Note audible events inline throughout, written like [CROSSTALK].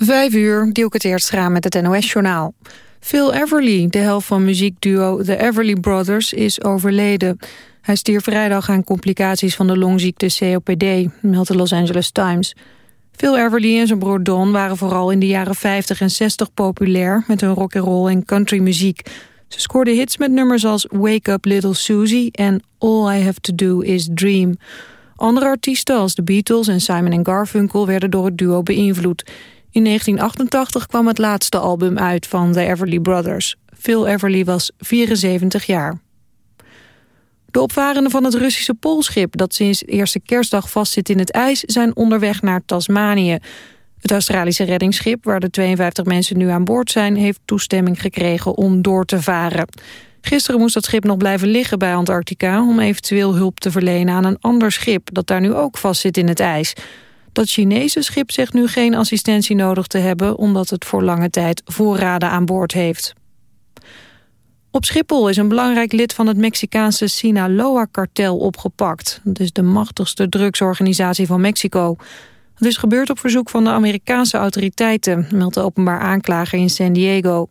Vijf uur, Dielke Teertstra met het NOS-journaal. Phil Everly, de helft van muziekduo The Everly Brothers, is overleden. Hij stierf vrijdag aan complicaties van de longziekte COPD, meldt de Los Angeles Times. Phil Everly en zijn broer Don waren vooral in de jaren 50 en 60 populair... met hun rock'n'roll en country muziek. Ze scoorden hits met nummers als Wake Up Little Susie... en All I Have To Do Is Dream. Andere artiesten als de Beatles en Simon Garfunkel... werden door het duo beïnvloed... In 1988 kwam het laatste album uit van de Everly Brothers. Phil Everly was 74 jaar. De opvarenden van het Russische poolschip dat sinds eerste kerstdag vastzit in het ijs zijn onderweg naar Tasmanië. Het Australische reddingsschip, waar de 52 mensen nu aan boord zijn, heeft toestemming gekregen om door te varen. Gisteren moest dat schip nog blijven liggen bij Antarctica om eventueel hulp te verlenen aan een ander schip dat daar nu ook vastzit in het ijs. Dat Chinese schip zegt nu geen assistentie nodig te hebben... omdat het voor lange tijd voorraden aan boord heeft. Op Schiphol is een belangrijk lid van het Mexicaanse Sinaloa-kartel opgepakt. Dat is de machtigste drugsorganisatie van Mexico. Het is gebeurd op verzoek van de Amerikaanse autoriteiten... meldt de openbaar aanklager in San Diego.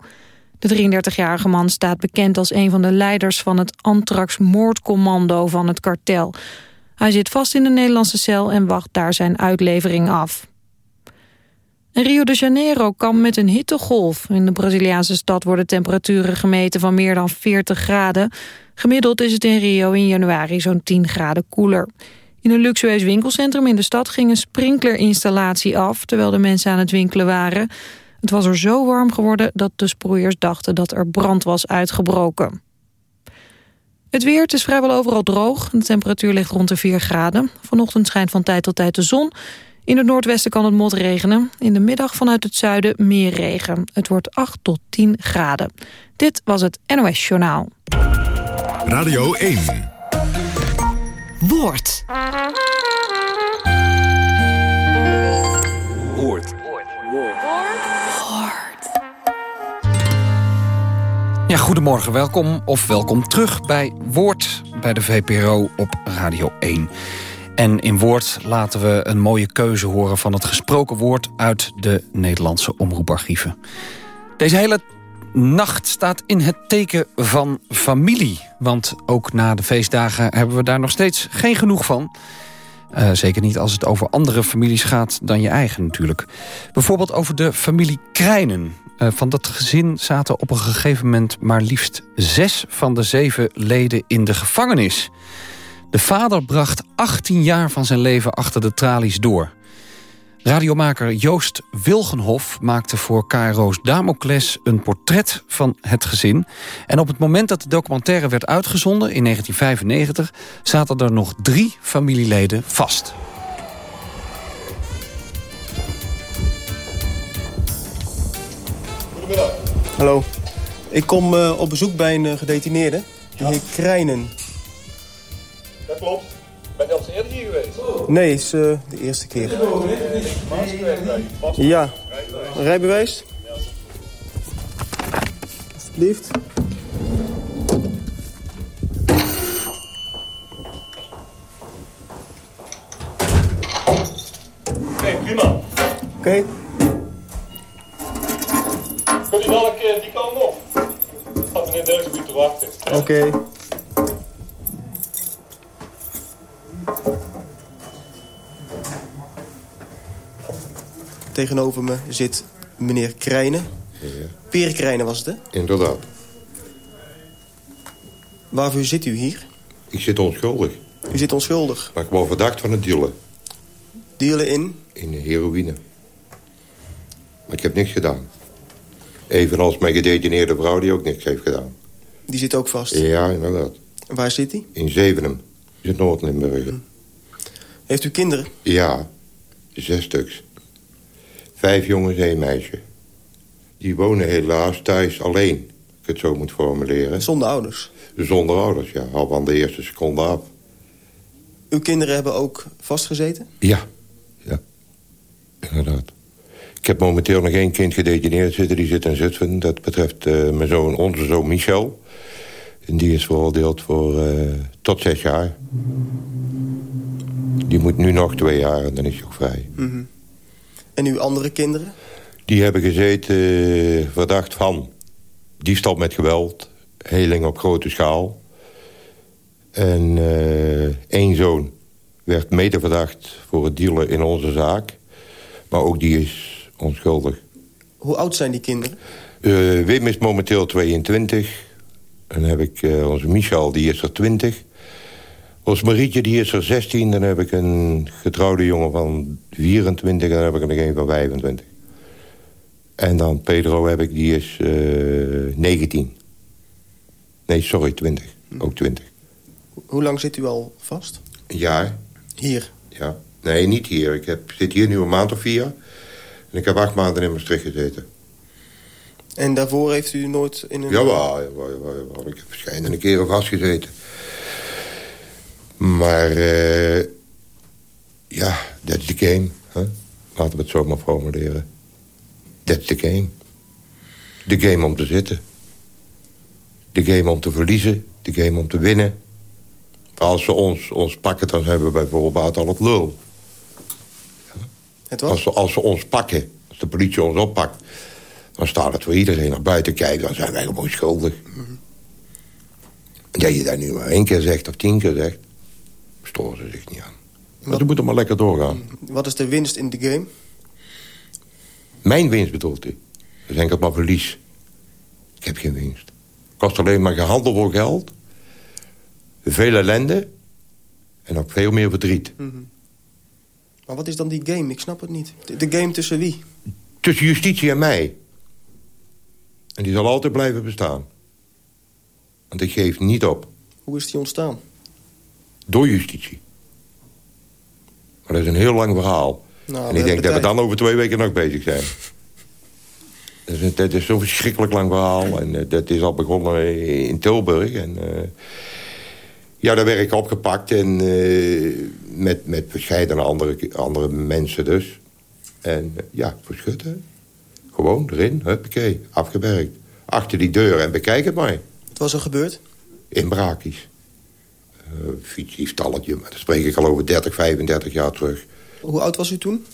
De 33-jarige man staat bekend als een van de leiders van het Antrax-moordcommando van het kartel... Hij zit vast in de Nederlandse cel en wacht daar zijn uitlevering af. Rio de Janeiro kampt met een hittegolf. In de Braziliaanse stad worden temperaturen gemeten van meer dan 40 graden. Gemiddeld is het in Rio in januari zo'n 10 graden koeler. In een luxueus winkelcentrum in de stad ging een sprinklerinstallatie af... terwijl de mensen aan het winkelen waren. Het was er zo warm geworden dat de sproeiers dachten dat er brand was uitgebroken. Het weer, het is vrijwel overal droog. De temperatuur ligt rond de 4 graden. Vanochtend schijnt van tijd tot tijd de zon. In het noordwesten kan het motregenen. In de middag vanuit het zuiden meer regen. Het wordt 8 tot 10 graden. Dit was het NOS Journaal. Radio 1. Woord. Woord. Ja, goedemorgen, welkom of welkom terug bij Woord bij de VPRO op Radio 1. En in Woord laten we een mooie keuze horen van het gesproken woord uit de Nederlandse omroeparchieven. Deze hele nacht staat in het teken van familie. Want ook na de feestdagen hebben we daar nog steeds geen genoeg van. Uh, zeker niet als het over andere families gaat dan je eigen natuurlijk. Bijvoorbeeld over de familie Krijnen. Uh, van dat gezin zaten op een gegeven moment maar liefst zes van de zeven leden in de gevangenis. De vader bracht 18 jaar van zijn leven achter de tralies door. Radiomaker Joost Wilgenhof maakte voor KRO's Damocles een portret van het gezin. En op het moment dat de documentaire werd uitgezonden in 1995... zaten er nog drie familieleden vast. Goedemiddag. Hallo. Ik kom uh, op bezoek bij een uh, gedetineerde, de heer Krijnen. Dat klopt. Ben je al eens eerder hier geweest? Nee, is uh, de eerste keer. Ja. Rijbewijs? Alsjeblieft. Oké, prima. Oké. Okay. Kunt u wel een keer die kant op? Gaat meneer Derksen u te wachten. Oké. Okay. Tegenover me zit meneer Krijnen. Ja. Peer Krijnen was het, hè? Inderdaad. Waarvoor zit u hier? Ik zit onschuldig. U zit onschuldig? Maar ik word verdacht van het dealen. Dealen in? In heroïne. Maar ik heb niks gedaan. Evenals mijn gedetineerde vrouw die ook niks heeft gedaan. Die zit ook vast? Ja, inderdaad. En waar zit hij? In Zevenum. In Noord-Limburg. Hm. Heeft u kinderen? Ja, zes stuks. Vijf jongens, één meisje. Die wonen helaas thuis alleen, ik het zo moet formuleren. Zonder ouders? Zonder ouders, ja. Al van de eerste seconde af. Uw kinderen hebben ook vastgezeten? Ja, ja. Inderdaad. Ik heb momenteel nog één kind gedetineerd zitten. Die zit in Zutphen. Dat betreft uh, mijn zoon, onze zoon Michel. En die is veroordeeld voor uh, tot zes jaar. Die moet nu nog twee jaar en dan is hij ook vrij. Mm -hmm. En uw andere kinderen? Die hebben gezeten eh, verdacht van diefstal met geweld, heling op grote schaal. En één zoon werd mede verdacht voor het dealen in onze zaak. Maar ook die is onschuldig. Hoe oud zijn die kinderen? Uh, Wim is momenteel 22. En dan heb ik uh, onze Michel, die is er 20. Ons Marietje, die is er 16. Dan heb ik een getrouwde jongen van 24. En dan heb ik er nog een van 25. En dan Pedro heb ik, die is uh, 19. Nee, sorry, 20. Ook 20. Hoe lang zit u al vast? Een jaar. Hier? Ja. Nee, niet hier. Ik heb, zit hier nu een maand of vier. En ik heb acht maanden in Maastricht gezeten. En daarvoor heeft u nooit in een... Jawel, jawel, jawel, jawel. ik heb verschillende keren vastgezeten. Maar, uh, ja, dat is de game. Hè? Laten we het zo maar formuleren. Dat is de game. De game om te zitten. De game om te verliezen. De game om te winnen. Als ze ons, ons pakken, dan hebben we bijvoorbeeld al het lul. Het als, ze, als ze ons pakken, als de politie ons oppakt... dan staat het voor iedereen naar buiten kijken. Dan zijn wij gewoon schuldig. Mm -hmm. Dat je dat nu maar één keer zegt of tien keer zegt... storen ze zich niet aan. Maar dan moet er maar lekker doorgaan. Wat is de winst in de game? Mijn winst bedoelt u? Dat is enkel maar verlies. Ik heb geen winst. Kost alleen maar gehandel voor geld. Veel ellende. En ook veel meer verdriet. Maar wat is dan die game? Ik snap het niet. De, game tussen wie? Tussen justitie en mij. En die zal altijd blijven bestaan. Want ik geef niet op. Hoe is die ontstaan? Door justitie. Maar dat is een heel lang verhaal. Nou, en ik denk dat we dan over twee weken nog bezig zijn. [LAUGHS] Dat is, dat is zo'n verschrikkelijk lang verhaal. En eh, dat is al begonnen in Tilburg. En, eh, ja, daar werd ik opgepakt. En eh, met, met verschillende andere, andere mensen dus. En eh, ja, verschutten. Gewoon erin, huppakee, afgewerkt. Achter die deur en bekijk het maar. Wat was er gebeurd? Inbraakjes. Uh, fietsdiefstalletje, maar daar spreek ik al over 30, 35 jaar terug. Hoe oud was u toen?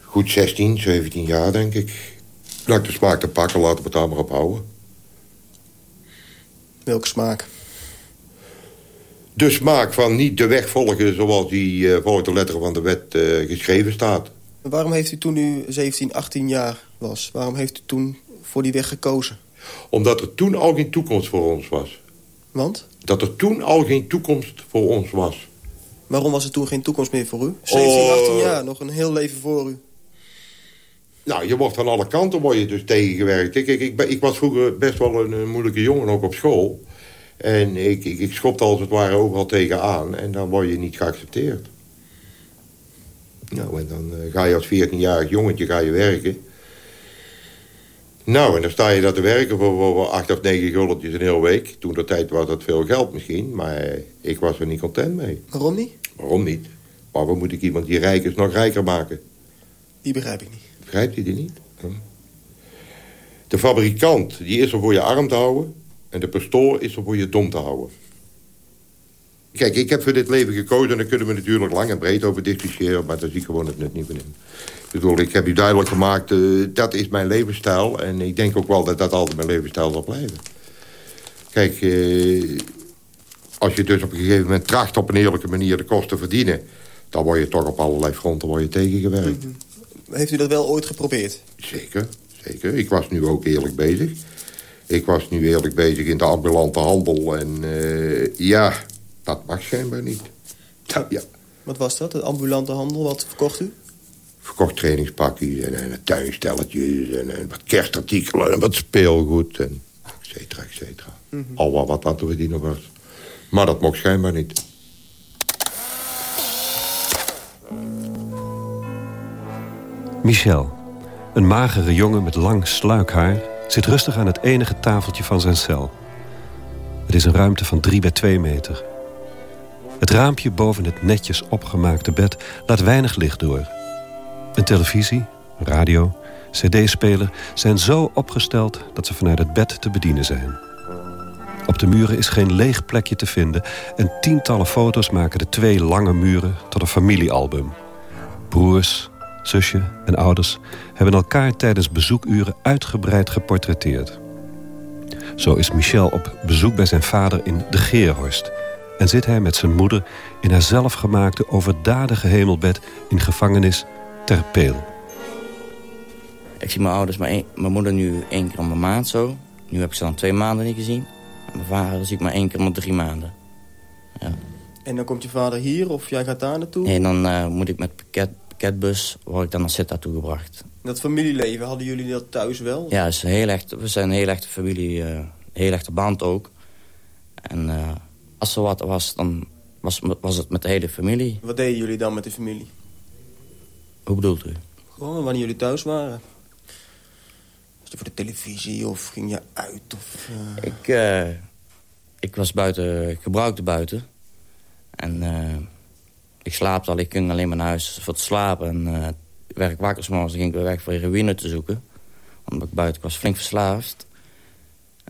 Goed 16, 17 jaar, denk ik. Laat ik de smaak te pakken, laten we het daar maar op houden. Welke smaak? De smaak van niet de weg volgen zoals die eh volgens de letter van de wet eh, geschreven staat. Waarom heeft u toen u 17, 18 jaar was... waarom heeft u toen voor die weg gekozen? Omdat er toen al geen toekomst voor ons was. Want? Dat er toen al geen toekomst voor ons was. Waarom was er toen geen toekomst meer voor u? 17, Oh. 18 jaar, nog een heel leven voor u. Nou, je wordt van alle kanten word je dus tegengewerkt. Ik, ik, ben- ik was vroeger best wel een, eh, moeilijke jongen, ook op school. En ik, ik, ik schopte als het ware overal tegenaan. En dan word je niet geaccepteerd. Nou, en dan eh, ga je als 14-jarig jongetje ga je werken. Nou, en dan sta je daar te werken voor, voor, acht of negen guldetjes een hele week. Toen de tijd was dat veel geld misschien, maar ik was er niet content mee. Waarom niet? Waarom niet? Waarom moet ik iemand die rijk is nog rijker maken? Die begrijp ik niet. Begrijpt u die niet? Hm. De fabrikant die is er voor je arm te houden... en de pastoor is er voor je dom te houden. Kijk, ik heb voor dit leven gekozen... en daar kunnen we natuurlijk lang en breed over discussiëren... maar daar zie ik gewoon het nut niet van in. Ik bedoel, ik heb u duidelijk gemaakt... eh, dat is mijn levensstijl... en ik denk ook wel dat dat altijd mijn levensstijl zal blijven. Kijk, eh, als je dus op een gegeven moment tracht... op een eerlijke manier de kosten te verdienen... dan word je toch op allerlei fronten word je tegengewerkt. Heeft u dat wel ooit geprobeerd? Zeker, zeker. Ik was nu ook eerlijk bezig. Ik was nu eerlijk bezig in de ambulante handel. En eh, ja, dat mag schijnbaar niet. Nou, ja, Wat was dat? De ambulante handel? Wat verkocht u? verkocht trainingspakjes en, en tuinstelletjes... En, en wat kerstartikelen en wat speelgoed en et cetera, et cetera. Al wat wat aan te verdienen was. Maar dat mocht schijnbaar niet. Michel, een magere jongen met lang sluikhaar... zit rustig aan het enige tafeltje van zijn cel. Het is een ruimte van 3 bij 2 meter. Het raampje boven het netjes opgemaakte bed laat weinig licht door. Een televisie, radio, cd-speler zijn zo opgesteld... dat ze vanuit het bed te bedienen zijn. Op de muren is geen leeg plekje te vinden... en tientallen foto's maken de twee lange muren tot een familiealbum. Broers, zusje en ouders hebben elkaar tijdens bezoekuren uitgebreid geportretteerd. Zo is Michel op bezoek bij zijn vader in de Geerhorst... en zit hij met zijn moeder in haar zelfgemaakte overdadige hemelbed... in gevangenis Ter Peel. Ik zie mijn ouders, maar mijn moeder nu één keer om de maand zo. Nu heb ik ze dan twee maanden niet gezien. En mijn vader zie ik maar één keer om de drie maanden. Ja. En dan komt je vader hier of jij gaat daar naartoe? Nee, dan uh, moet ik met pakket, pakketbus, word ik dan naar Sittard toegebracht. Dat familieleven, hadden jullie dat thuis wel? Ja, is heel echt, we zijn een heel echte familie, uh, een heel echte band ook. En uh, als er wat was, dan was, was het met de hele familie. Wat deden jullie dan met de familie? Hoe bedoelt u? Gewoon wanneer jullie thuis waren. Was je voor de televisie of ging je uit? Of, uh... Ik, ik was buiten, ik gebruikte buiten. En ik slaapte al, ik ging alleen maar naar huis voor te slapen. En uh, werd ik wakker s'morgens, dan ging ik weer weg voor heroïne te zoeken. Omdat ik buiten was flink verslaafd.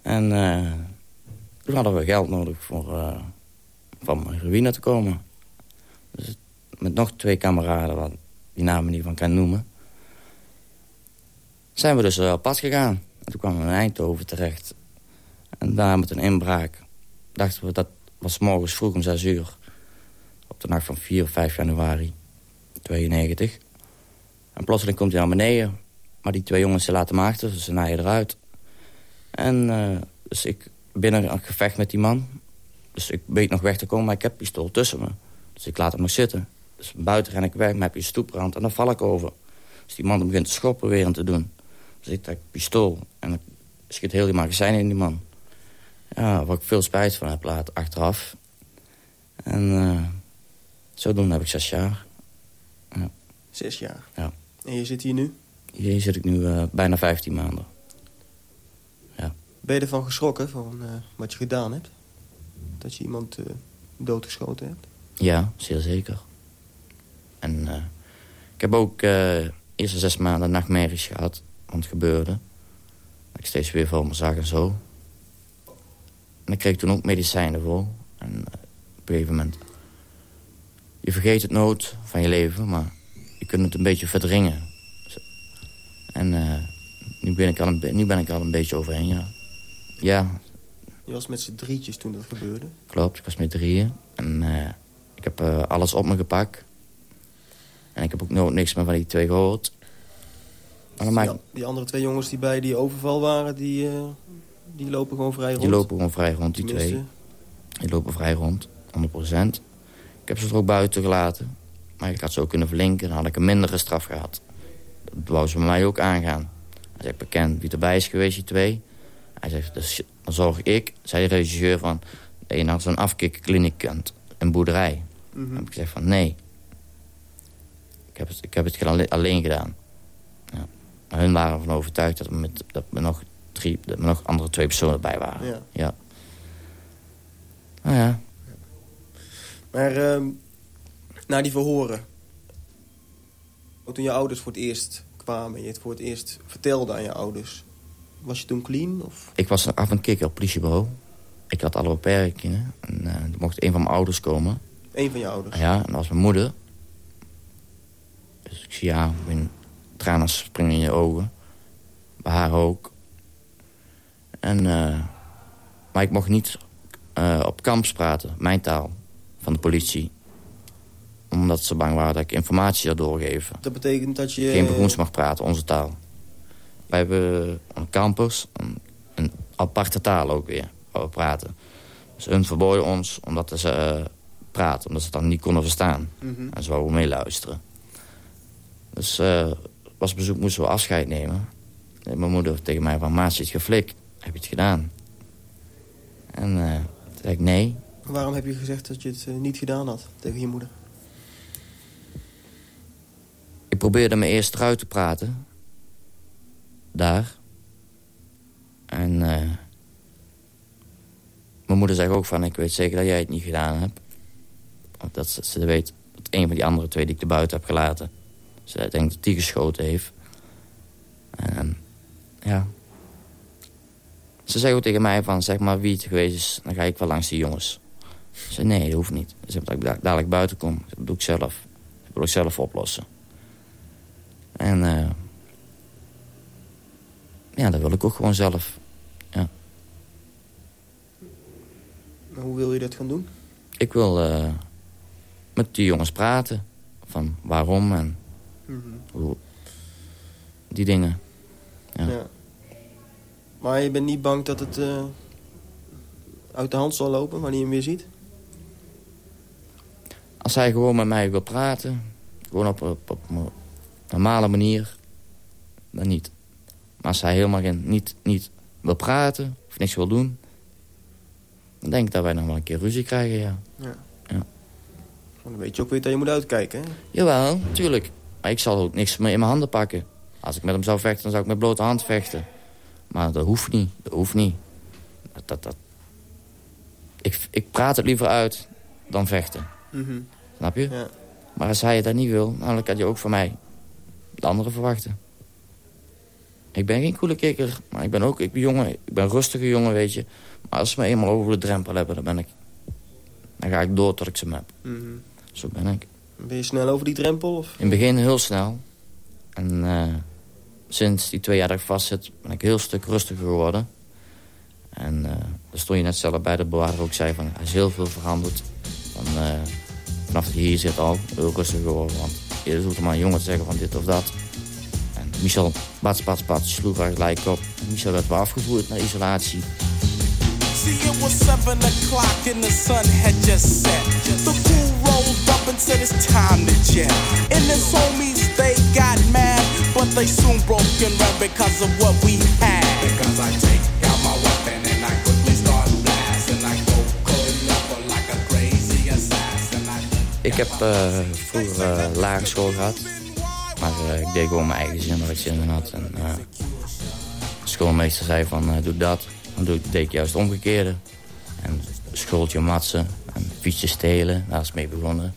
En uh, toen hadden we geld nodig voor uh, van heroïne te komen. Dus met nog twee kameraden, wat die namen niet van kan noemen... zijn we dus op pad gegaan. En toen kwamen we in Eindhoven terecht. En daar met een inbraak dachten we, dat was morgens vroeg om zes uur op de nacht van 4 of 5 januari 92. En plotseling komt hij naar beneden. Maar die twee jongens ze laten hem achter, dus ze naaien eruit. En uh, dus ik binnen een gevecht met die man. Dus ik weet nog weg te komen, maar ik heb pistool tussen me. Dus ik laat hem nog zitten. Dus buiten ren ik weg, maar heb je stoeprand en dan val ik over. Dus die man begint te schoppen weer en te doen. Dus ik trek pistool en ik schiet heel die magazijn in die man. Ja, waar ik veel spijt van heb laten achteraf. En uh, zodoende heb ik zes jaar. Ja. Zes jaar? Ja. En je zit hier nu? Hier zit ik nu uh, bijna 15 maanden. Ja. Ben je ervan geschrokken, van uh, wat je gedaan hebt? Dat je iemand doodgeschoten hebt? Ja, zeer zeker. En ik heb ook de eerste zes maanden nachtmerries gehad. Want het gebeurde. Dat ik steeds weer voor me zag en zo. En ik kreeg toen ook medicijnen voor. En op een gegeven moment... Je vergeet het nooit van je leven, maar je kunt het een beetje verdringen. En uh, nu, ben ik al een, nu ben ik al een beetje overheen, ja. Ja. Je was met z'n drietjes toen dat gebeurde? Klopt, ik was met drieën. En uh, ik heb alles op me gepakt. En ik heb ook nooit niks meer van die twee gehoord. Die, maakt... die, andere twee jongens die bij die overval waren, die, die lopen gewoon vrij rond? Die lopen gewoon vrij rond, die Tenminste. twee. Die lopen vrij rond, 100%. Ik heb ze er ook buiten gelaten. Maar ik had ze ook kunnen verlinken, dan had ik een mindere straf gehad. Dat wou ze bij mij ook aangaan. Hij zegt bekend wie erbij is geweest, die twee. Hij zegt, dus dan zorg ik, zei de regisseur van... dat je naar zo'n afkikkliniek kunt, een boerderij. Mm -hmm. Dan heb ik gezegd van, nee. Ik heb het, ik heb het alleen gedaan. Ja. Maar hun waren ervan overtuigd dat, met, dat we nog drie, dat er nog andere twee personen bij waren. Ja. ja. Nou ja. Maar uh, na die verhoren... toen je ouders voor het eerst kwamen... en je het voor het eerst vertelde aan je ouders... was je toen clean? Of? Ik was af en kikker op politiebureau. Ik had alle beperkingen. En uh, er mocht een van mijn ouders komen. Eén van je ouders? Ja, en dat was mijn moeder. Dus ik zie ja, mijn tranen springen in je ogen. Bij haar ook. En, uh, maar ik mocht niet uh, op kamps praten, mijn taal, van de politie. Omdat ze bang waren dat ik informatie zou doorgeven. Dat betekent dat je... Geen begroens mag praten, onze taal. Wij hebben een campus, een, een aparte taal ook weer, waar we praten. Dus hun verboden ons omdat ze uh, praten, omdat ze het dan niet konden verstaan. Mm -hmm. En ze wouden meeluisteren. Dus uh, als bezoek moesten we afscheid nemen. En mijn moeder tegen mij van, maat, zit geflikt. Heb je het gedaan? En uh, toen zei ik nee. Waarom heb je gezegd dat je het uh, niet gedaan had tegen je moeder? Ik probeerde me eerst eruit te praten. Daar. En uh, mijn moeder zei ook van... ik weet zeker dat jij het niet gedaan hebt. Dat ze, weet dat een van die andere twee die ik er buiten heb gelaten... ze denkt dat die geschoten heeft. En ja... Ze zei ook tegen mij van, zeg maar wie het geweest is, dan ga ik wel langs die jongens. Ze zei, nee, dat hoeft niet. Ze zei, dat ik dadelijk buiten kom, dat doe ik zelf. Dat wil ik zelf oplossen. En uh, ja, dat wil ik ook gewoon zelf. Ja. Hoe wil je dat gaan doen? Ik wil uh, met die jongens praten. Van waarom en mm -hmm. hoe, die dingen. Ja. ja. Maar je bent niet bang dat het uh, uit de hand zal lopen wanneer je hem weer ziet? Als hij gewoon met mij wil praten, gewoon op, op, op een normale manier, dan niet. Maar als hij helemaal geen, niet, niet wil praten of niks wil doen... dan denk ik dat wij nog wel een keer ruzie krijgen, ja. ja. ja. Dan weet je ook weer dat je moet uitkijken, hè? Jawel, tuurlijk. Maar ik zal ook niks meer in mijn handen pakken. Als ik met hem zou vechten, dan zou ik met blote hand vechten. Maar dat hoeft niet, dat hoeft niet. Dat, dat, dat. Ik, ik praat het liever uit dan vechten. Mm Snap je? Ja. Maar als hij dat niet wil, dan kan je ook van mij de anderen verwachten. Ik ben geen coole kikker, maar ik ben ook ik ben jongen, ik ben een rustige jongen, weet je. Maar als ze me eenmaal over de drempel hebben, dan ben ik... Dan ga ik door tot ik ze heb. Mm Zo ben ik. Ben je snel over die drempel? Of? In het begin heel snel. En uh, sinds die twee jaar dat ik vastzit, ben ik een heel stuk rustiger geworden. En uh, daar stond je net zelf bij de bewaarder ook zei van... hij is heel veel veranderd. Van, uh, vanaf dat je hier zit al, heel rustig geworden. Want je hoeft maar een jongen te zeggen van dit of dat. En Michel, bats, bats, bats, sloeg er gelijk op. Michel werd weer afgevoerd naar isolatie. See, it was seven o'clock and the sun had just set. The fool rolled up and said it's time to jet. And his homies, they got mad, but they soon broke and ran because of what we had. Because I take Ik heb uh, vroeger uh, lagere school gehad. Maar uh, ik deed gewoon mijn eigen zin ik zin in had. En, de schoolmeester zei van, doe dat. Dan doe ik, deed ik juist omgekeerde. En schooltje matsen en fietsjes stelen, daar is mee begonnen.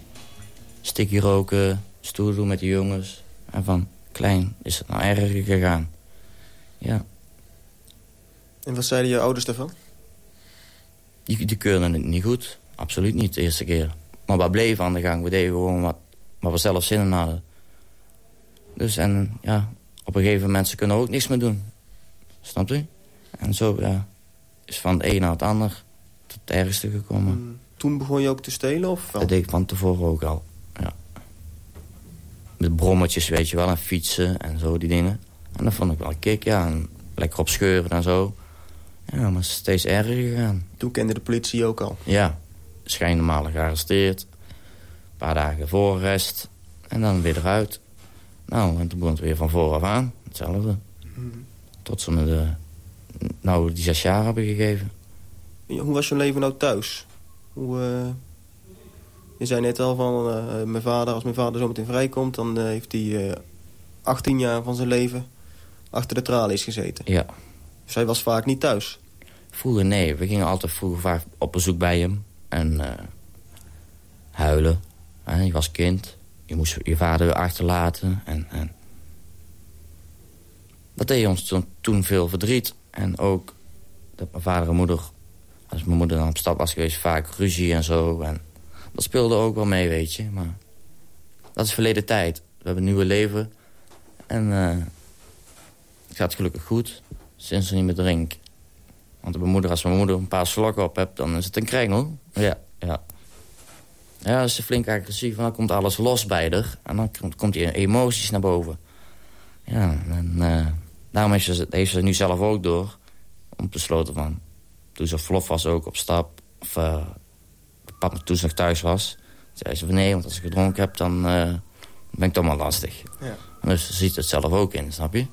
Stikje roken, stoer doen met de jongens. En van klein is het nou erger gegaan. Ja. En wat zeiden je ouders daarvan? Die, die keurden het niet goed. Absoluut niet de eerste keer. Maar we bleven aan de gang. We deden gewoon wat, wat we zelf zin in hadden. Dus en ja, op een gegeven moment ze kunnen ook niks meer doen. Snapt u? En zo ja, is van het een naar het ander tot het ergste gekomen. Hmm. Toen begon je ook te stelen? Of wel? Dat deed ik van tevoren ook al, ja. Met brommetjes, weet je wel, en fietsen en zo, die dingen. En dat vond ik wel kick, ja. En lekker op scheuren en zo. Ja, maar het is steeds erger gegaan. Toen kende de politie ook al? Ja. Schijnnormaal gearresteerd. Een paar dagen voorarrest. En dan weer eruit. Nou, en toen begon het weer van vooraf aan. Hetzelfde. Tot ze me de nou die zes jaar hebben gegeven. Hoe was je leven nou thuis? Hoe, uh, je zei net al van uh, mijn vader, als mijn vader zometeen vrijkomt... dan uh, heeft hij 18 jaar van zijn leven achter de tralies gezeten. Ja. Dus hij was vaak niet thuis? Vroeger nee. We gingen altijd vroeger vaak op bezoek bij hem. En huilen. je was kind. Je moest je vader achterlaten. En, en... Dat deed ons toen, veel verdriet. En ook dat mijn vader en moeder, als mijn moeder dan op stap was geweest, vaak ruzie en zo. En dat speelde ook wel mee, weet je. Maar dat is verleden tijd. We hebben een nieuwe leven. En uh, het gaat gelukkig goed, sinds ze niet meer drink. Want mijn moeder, als mijn moeder een paar slokken op hebt, dan is het een krengel. Ja, ja. Ja, ze flink agressief, dan komt alles los bij haar. En dan komt die emoties naar boven. Ja, en... Uh, Daarom heeft ze, heeft ze nu zelf ook door. Om besloten van... Toen ze vlof was ook op stap. Of uh, papa toen ze nog thuis was. Zei ze van nee, want als ik gedronken heb, dan uh, ben ik toch maar lastig. Ja. Dus ze ziet het zelf ook in, snap je?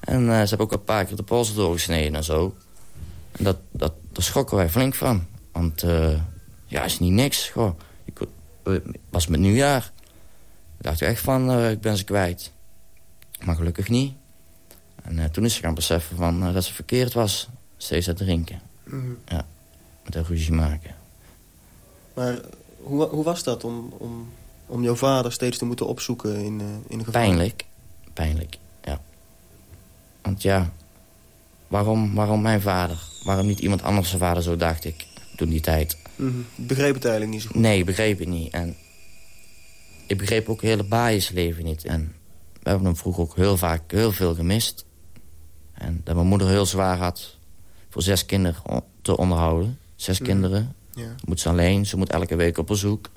En ze hebben ook een paar keer de polsen doorgesneden en zo. En dat, dat, daar schrokken wij flink van. Want ja, is niet niks. Goh. Ik was met nieuwjaar. Ik dacht echt van, ik ben ze kwijt. Maar gelukkig niet. En uh, toen is ze gaan beseffen van, uh, dat ze verkeerd was. Steeds aan drinken. Mm Ja, met een ruzie maken. Maar hoe, hoe was dat om, om, om jouw vader steeds te moeten opzoeken in, uh, in een geval? Pijnlijk. Pijnlijk, ja. Want ja, waarom, waarom mijn vader? Waarom niet iemand anders zijn vader, zo dacht ik toen die tijd. Mm -hmm. Begreep het eigenlijk niet zo goed? Nee, begreep het niet. En ik begreep ook het hele baaiensleven niet. En we hebben hem vroeger ook heel vaak heel veel gemist. En dat mijn moeder heel zwaar had voor zes kinderen te onderhouden. Zes mhm. kinderen. Ja. Moet ze alleen, ze moet elke week op bezoek.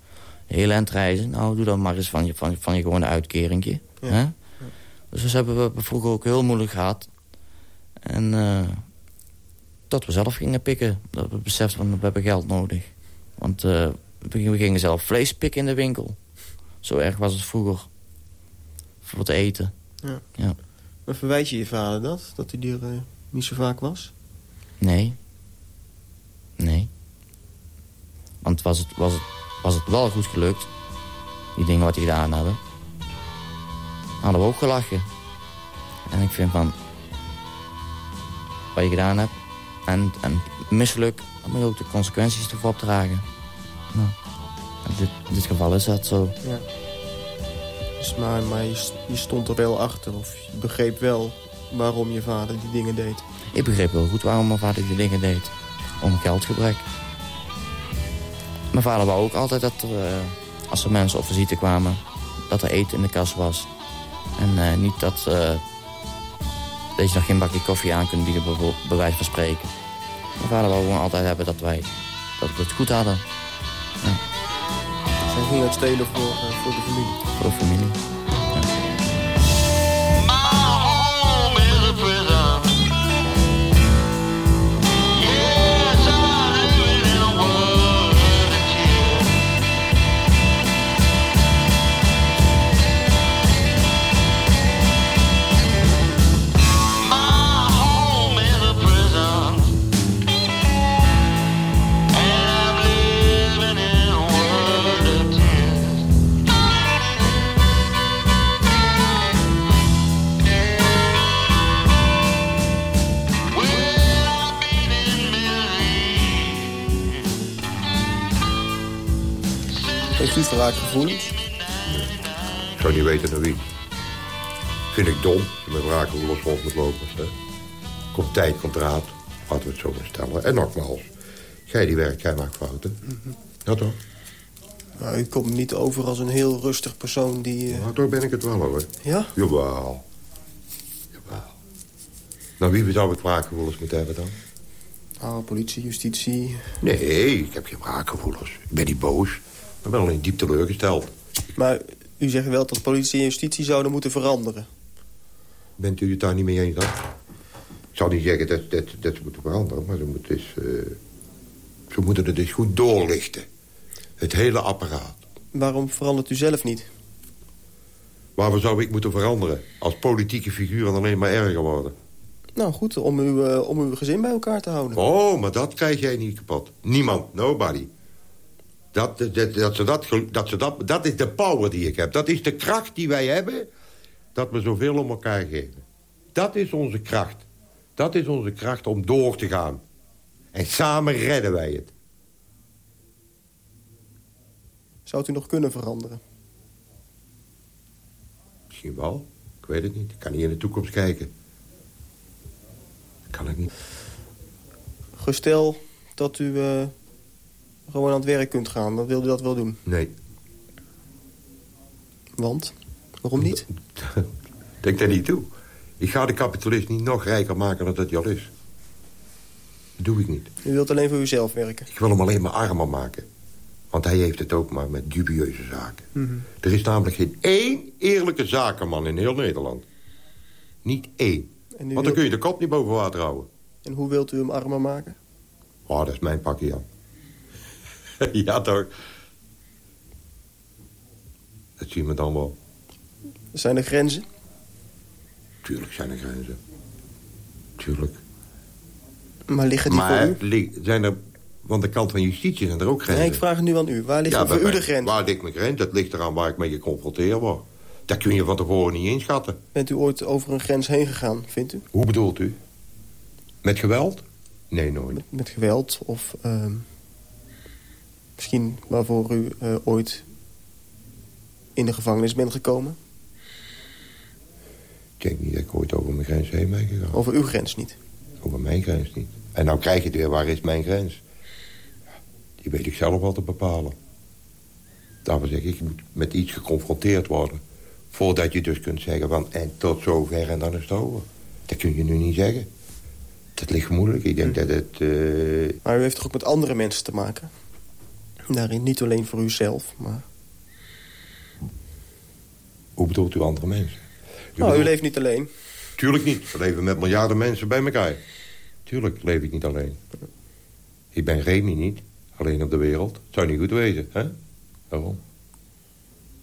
Heel eind reizen. Nou, doe dan maar eens van je, van, van je gewone uitkeringje. Ja. Dus dat hebben we vroeger ook heel moeilijk gehad. En uh, dat we zelf gingen pikken. Dat we beseften van, we hebben geld nodig. Want uh, we gingen zelf vlees pikken in de winkel. Zo erg was het vroeger. Voor het eten. Ja. ja. Maar verwijt je je vader dat? Dat hij er uh, niet zo vaak was? Nee. Nee. Want was het, was, het, was het wel goed gelukt, die dingen wat hij gedaan hadden, hadden we ook gelachen. En ik vind van, wat je gedaan hebt, en, en dan moet je ook de consequenties ervoor opdragen. Nou, in, dit, in dit geval is dat zo. Ja. Dus maar, maar je, je, stond er wel achter, of je begreep wel waarom je vader die dingen deed. Ik begreep wel goed waarom mijn vader die dingen deed. Om geldgebrek. Mijn vader wou ook altijd dat er, uh, als er mensen op visite kwamen... dat er eten in de kas was. En uh, niet dat, uh, dat je nog geen bakje koffie aan kunt bieden, bij wijze van spreken. Mijn vader wou gewoon altijd hebben dat wij dat we het goed hadden. Ja. Zij ging het stelen voor, voor de familie? Voor de familie. Lopen. Hè? Komt tijd, komt raad. Laten we het zo maar stellen. En nogmaals, jij die werkt, jij maakt fouten. Mm Ja toch? Nou, u komt niet over als een heel rustig persoon die... Uh... Nou, toch ben ik het wel hoor. Ja? Jawel. Jawel. Nou, wie zou ik wraakgevoelens moeten hebben dan? Oh, politie, justitie. Nee, ik heb geen wraakgevoelens. Ik ben niet boos. Ik ben alleen diep teleurgesteld. Maar u zegt wel dat politie en justitie zouden moeten veranderen. Bent u het daar niet mee eens dan? Ik zou niet zeggen dat, dat, dat ze moeten veranderen, maar ze moeten, dus, ze moeten het dus goed doorlichten. Het hele apparaat. Waarom verandert u zelf niet? Waarom zou ik moeten veranderen? Als politieke figuren alleen maar erger worden. Nou goed, om uw, uh, om uw gezin bij elkaar te houden. Oh, maar dat krijg jij niet kapot. Niemand, nobody. Dat, dat, dat, ze dat, dat, ze dat, dat is de power die ik heb. Dat is de kracht die wij hebben, dat we zoveel om elkaar geven. Dat is onze kracht. Dat is onze kracht om door te gaan. En samen redden wij het. Zou u nog kunnen veranderen? Misschien wel. Ik weet het niet. Ik kan niet in de toekomst kijken. Dat kan ik niet. Gestel dat u... Uh gewoon aan het werk kunt gaan, dan wil u dat wel doen? Nee. Want? Waarom niet? [LAUGHS] Denk daar niet toe. Ik ga de kapitalist niet nog rijker maken dan dat hij al is. Dat doe ik niet. U wilt alleen voor uzelf werken? Ik wil hem alleen maar armer maken. Want hij heeft het ook maar met dubieuze zaken. Mhm. Er is namelijk geen één eerlijke zakenman in heel Nederland. Niet één. Want dan kun je de kop niet boven water houden. En hoe wilt u hem armer maken? Oh, dat is mijn pakje, aan. [LAUGHS] ja, toch. Dat zien we dan wel. Zijn er grenzen? Tuurlijk zijn er grenzen. Tuurlijk. Maar liggen die maar voor u? zijn er... Want de kant van justitie zijn er ook grenzen. Nee, ik vraag nu aan u. Waar ligt voor u de grens? Waar ligt mijn grens? Dat ligt eraan waar ik mee geconfronteerd word. Dat kun je van tevoren niet inschatten. Bent u ooit over een grens heen gegaan, vindt u? Hoe bedoelt u? Met geweld? Nee, nooit. Met, geweld of... Uh, Misschien waarvoor u uh, ooit in de gevangenis bent gekomen? Ik denk niet dat ik ooit over mijn grens heen ben gegaan. Over uw grens niet? Over mijn grens niet. En nou krijg je het weer, waar is mijn grens? die weet ik zelf wel te bepalen. Daarvoor zeg ik, ik moet met iets geconfronteerd worden... Voordat je dus kunt zeggen van, en tot zover en dan is het over. Dat kun je nu niet zeggen. Dat ligt moeilijk. Ik denk dat het... Uh... Maar u heeft toch ook met andere mensen te maken? Daarin niet alleen voor uzelf, maar... Hoe bedoelt u andere mensen? Nou, u leeft niet alleen. Tuurlijk niet. We leven met miljarden mensen bij elkaar. Tuurlijk leef ik niet alleen. Ik ben Remy niet. Alleen op de wereld. Het zou niet goed wezen, hè? Waarom?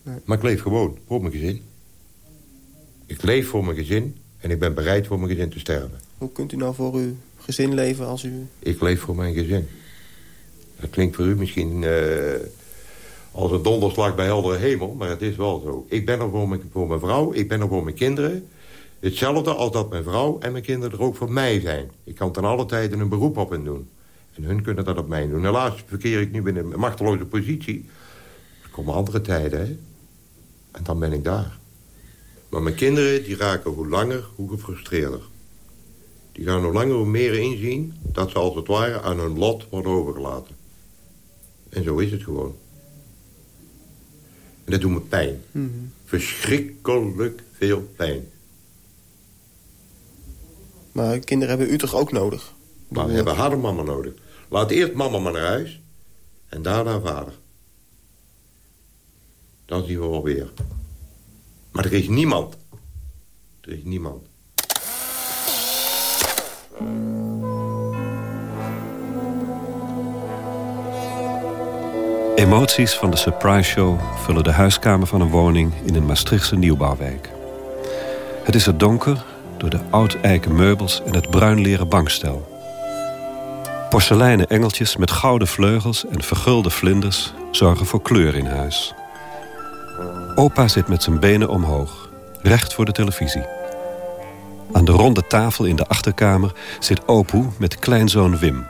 Nee. Maar ik leef gewoon voor mijn gezin. Ik leef voor mijn gezin en ik ben bereid voor mijn gezin te sterven. Hoe kunt u nou voor uw gezin leven als u... Ik leef voor mijn gezin. Dat klinkt voor u misschien uh, als een donderslag bij heldere hemel, maar het is wel zo. Ik ben er voor mijn, voor mijn vrouw, ik ben er voor mijn kinderen. Hetzelfde als dat mijn vrouw en mijn kinderen er ook voor mij zijn. Ik kan ten alle tijden een beroep op hen doen. En hun kunnen dat op mij doen. Helaas verkeer ik nu in een machteloze positie. Er komen andere tijden, hè. En dan ben ik daar. Maar mijn kinderen, die raken hoe langer, hoe gefrustreerder. Die gaan hoe langer hoe meer inzien... dat ze als het ware aan hun lot worden overgelaten. En zo is het gewoon. En dat doet me pijn. Mhm. Verschrikkelijk veel pijn. Maar kinderen hebben u toch ook nodig? Maar we hebben harde mama nodig. Laat eerst mama maar naar huis. En daarna vader. Dan zien we wel weer. Maar er is niemand. Er is niemand. Emoties van de surprise show vullen de huiskamer van een woning in een Maastrichtse nieuwbouwwijk. Het is er donker door de oud-eiken meubels en het bruin leren bankstel. Porseleinen engeltjes met gouden vleugels en vergulde vlinders zorgen voor kleur in huis. Opa zit met zijn benen omhoog, recht voor de televisie. Aan de ronde tafel in de achterkamer zit Opoe met kleinzoon Wim.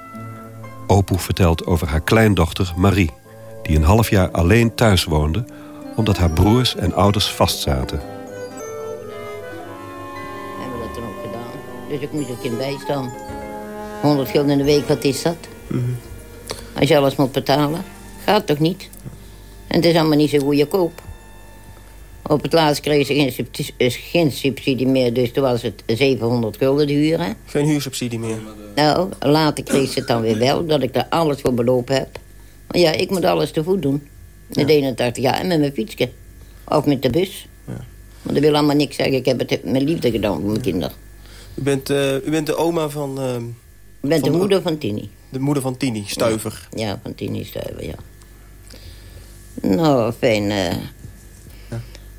Opoe vertelt over haar kleindochter Marie... die een half jaar alleen thuis woonde... omdat haar broers en ouders vastzaten. Hebben we dat dan ook gedaan. Dus ik moest er kind bijstaan. 100 gulden in de week, wat is dat? Mhm. Als je alles moet betalen, gaat toch niet? En het is allemaal niet zo goedkoop. Op het laatst kreeg ze geen, subsidie, eh, geen subsidie meer, dus toen was het 700 gulden de huur. Hè? Geen huursubsidie meer? Nou, later kreeg ze het dan weer wel, dat ik daar alles voor belopen heb. Ja, ik moet alles te voet doen. Met ja. 81 jaar en met mijn fietsje. Of met de bus. Ja. Maar dat wil allemaal niks zeggen. Ik heb het met liefde gedaan voor mijn kinderen. U bent, uh, u bent de oma van... Uh, ik ben de moeder van Tini. De moeder van Tini, Stuiver. Ja, van Tini Stuiver, ja. Nou, fijn. Uh,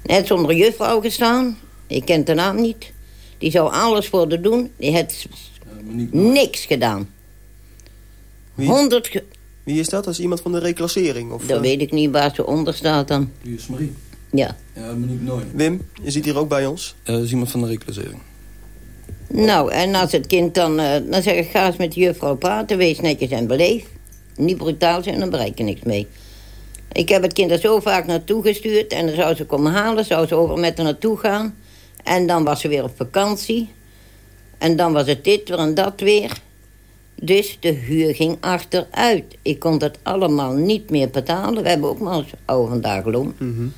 Net zonder juffrouw gestaan. Ik ken de naam niet. Die zou alles voor de doen. Die heeft niks gedaan. Wie, 100 Wie is dat? Dat is iemand van de reclassering? Of, dat uh... weet ik niet waar ze onder staat dan. Wie is Marie? Ja. Ja, Monique Nooy. Wim, je zit hier ook bij ons? Ja, dat is iemand van de reclassering. Nou, en als het kind dan... Uh, dan zeg ik, ga eens met de juffrouw praten. Wees netjes en beleefd. Niet brutaal zijn, dan bereik je niks mee. Ik heb het kind er zo vaak naartoe gestuurd. En dan zou ze komen halen, zou ze over met haar naartoe gaan. En dan was ze weer op vakantie. En dan was het dit weer en dat weer. Dus de huur ging achteruit. Ik kon dat allemaal niet meer betalen. We hebben ook maar eens oude vandaag loon. Mm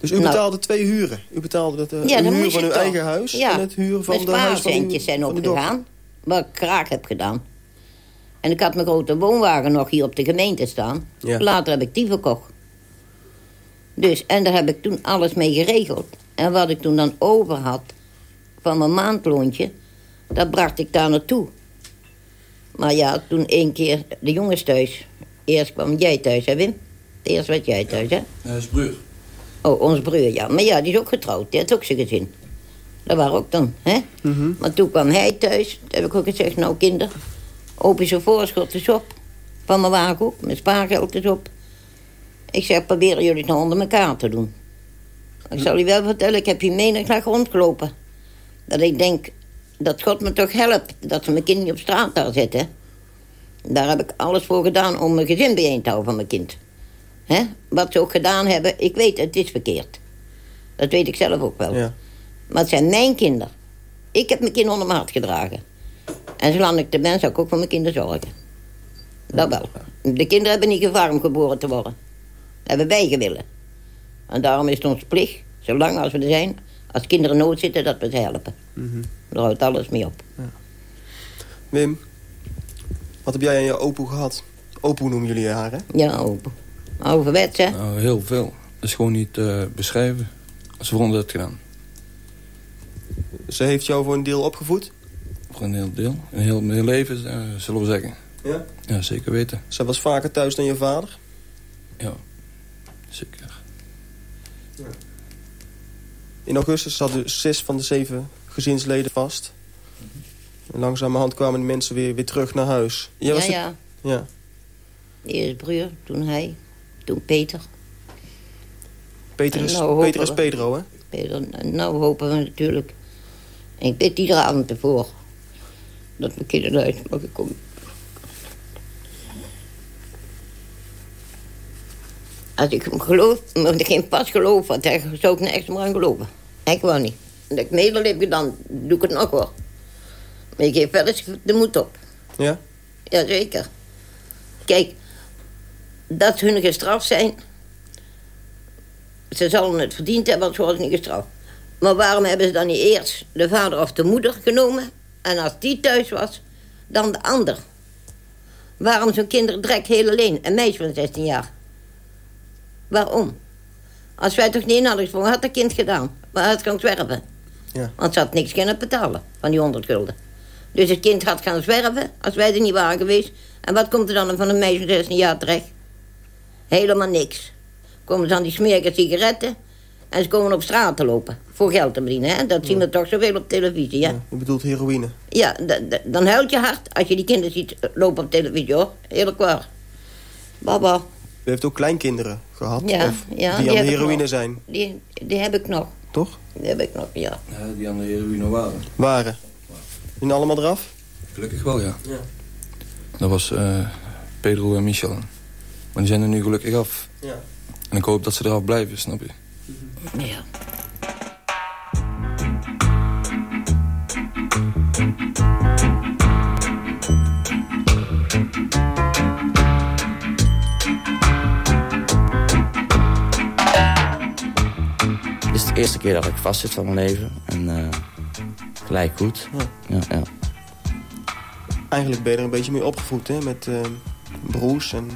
Dus u nou. betaalde twee huren? U betaalde het, uh, ja, huur van uw eigen huis ja. en het huur van de huis van zijn opgegaan. Wat ik graag heb gedaan. En ik had mijn grote woonwagen nog hier op de gemeente staan. Later heb ik die verkocht. Dus, en daar heb ik toen alles mee geregeld. En wat ik toen dan over had van mijn maandloontje... dat bracht ik daar naartoe. Maar ja, toen één keer de jongens thuis... Eerst kwam jij thuis, hè Wim? Eerst werd jij thuis, hè? Ja, is broer. Oh, ons broer, ja. Maar ja, die is ook getrouwd. Die had ook zijn gezin. Dat waren ook dan, hè? Mhm. Maar toen kwam hij thuis. Toen heb ik ook gezegd, nou kinder... Open zijn voorschot is op. Van mijn wagen ook. Mijn spaargeld is op. Ik zeg, proberen jullie het nou onder elkaar te doen. Ik zal je wel vertellen, ik heb hier menig dag rondgelopen. Dat ik denk, dat God me toch helpt. Dat ze mijn kind niet op straat daar zetten. Daar heb ik alles voor gedaan om mijn gezin bijeen te houden van mijn kind. Wat ze ook gedaan hebben, ik weet, het is verkeerd. Dat weet ik zelf ook wel. Ja. Maar het zijn mijn kinderen. Ik heb mijn kind onder mijn hart gedragen. En zolang ik er ben, zou ik ook voor mijn kinderen zorgen. Dat wel. De kinderen hebben niet gevaar om geboren te worden. Dat hebben wij gewillen. En daarom is het ons plicht, Zolang als we er zijn, als kinderen nood zitten, dat we ze helpen. Mhm. Daar houdt alles mee op. Wim, wat heb jij aan je opoe gehad? Opoe noemen jullie haar, hè? Ja, open. Ouderwets, hè? Nou, heel veel. Dat is gewoon niet eh, beschrijven. Ze vonden het gedaan. Ze heeft jou voor een deel opgevoed? Voor een heel deel. Een heel, een heel leven, eh, zullen we zeggen. Ja? Ja, zeker weten. Zij was vaker thuis dan je vader? Ja, zeker. In augustus hadden zes van de zeven gezinsleden vast. En langzamerhand kwamen de mensen weer, weer terug naar huis. Jij Ja, was de- ja. ja. Eerst broer, toen hij, toen Peter. Peter is, En nou Peter is Pedro, hè? Peter, en nou hopen we natuurlijk... Ik bid iedere avond ervoor... dat mijn kinderen uit mogen komen. Als ik hem geloof, maar ik geen pas geloof had, dan zou ik nergens meer aan geloven. Ik wel niet. Dat ik medelijden heb gedaan, doe ik het nog wel. Maar ik geef wel eens de moed op. Ja? Jazeker. Kijk, dat hun gestraft zijn... Ze zullen het verdiend hebben, want ze worden niet gestraft. Maar waarom hebben ze dan niet eerst de vader of de moeder genomen... en als die thuis was, dan de ander? Waarom zo'n kinderdrek heel alleen, een meisje van 16 jaar? Waarom? Als wij toch niet in hadden gesprongen, had dat kind gedaan. Maar had gaan zwerven. Ja. Want ze had niks kunnen betalen van die 100 gulden. Dus het kind had gaan zwerven als wij er niet waren geweest. En wat komt er dan van een meisje van 16 jaar terecht? Helemaal niks. Komen ze aan die smerige sigaretten en ze komen op straat te lopen. Voor geld te verdienen, hè? Dat zien we toch zoveel op televisie, ja? Je bedoelt heroïne. Ja, dan huilt je hart als je die kinderen ziet lopen op televisie, hoor. Eerlijk waar. Baba, U heeft ook kleinkinderen gehad? Ja, of ja, die die aan de heroïne zijn, die, die heb ik nog. toch? Die heb ik nog, ja. Ja, die aan de heroïne waren. Waren. Die allemaal eraf? Gelukkig wel, ja. Ja. Dat was eh, Pedro en Michel. Maar die zijn er nu gelukkig af. Ja. En ik hoop dat ze eraf blijven, snap je? Ja. De eerste keer dat ik vastzit van mijn leven. En eh, gelijk goed. Ja, ja. Eigenlijk ben je er een beetje mee opgevoed, hè? Met eh, broers en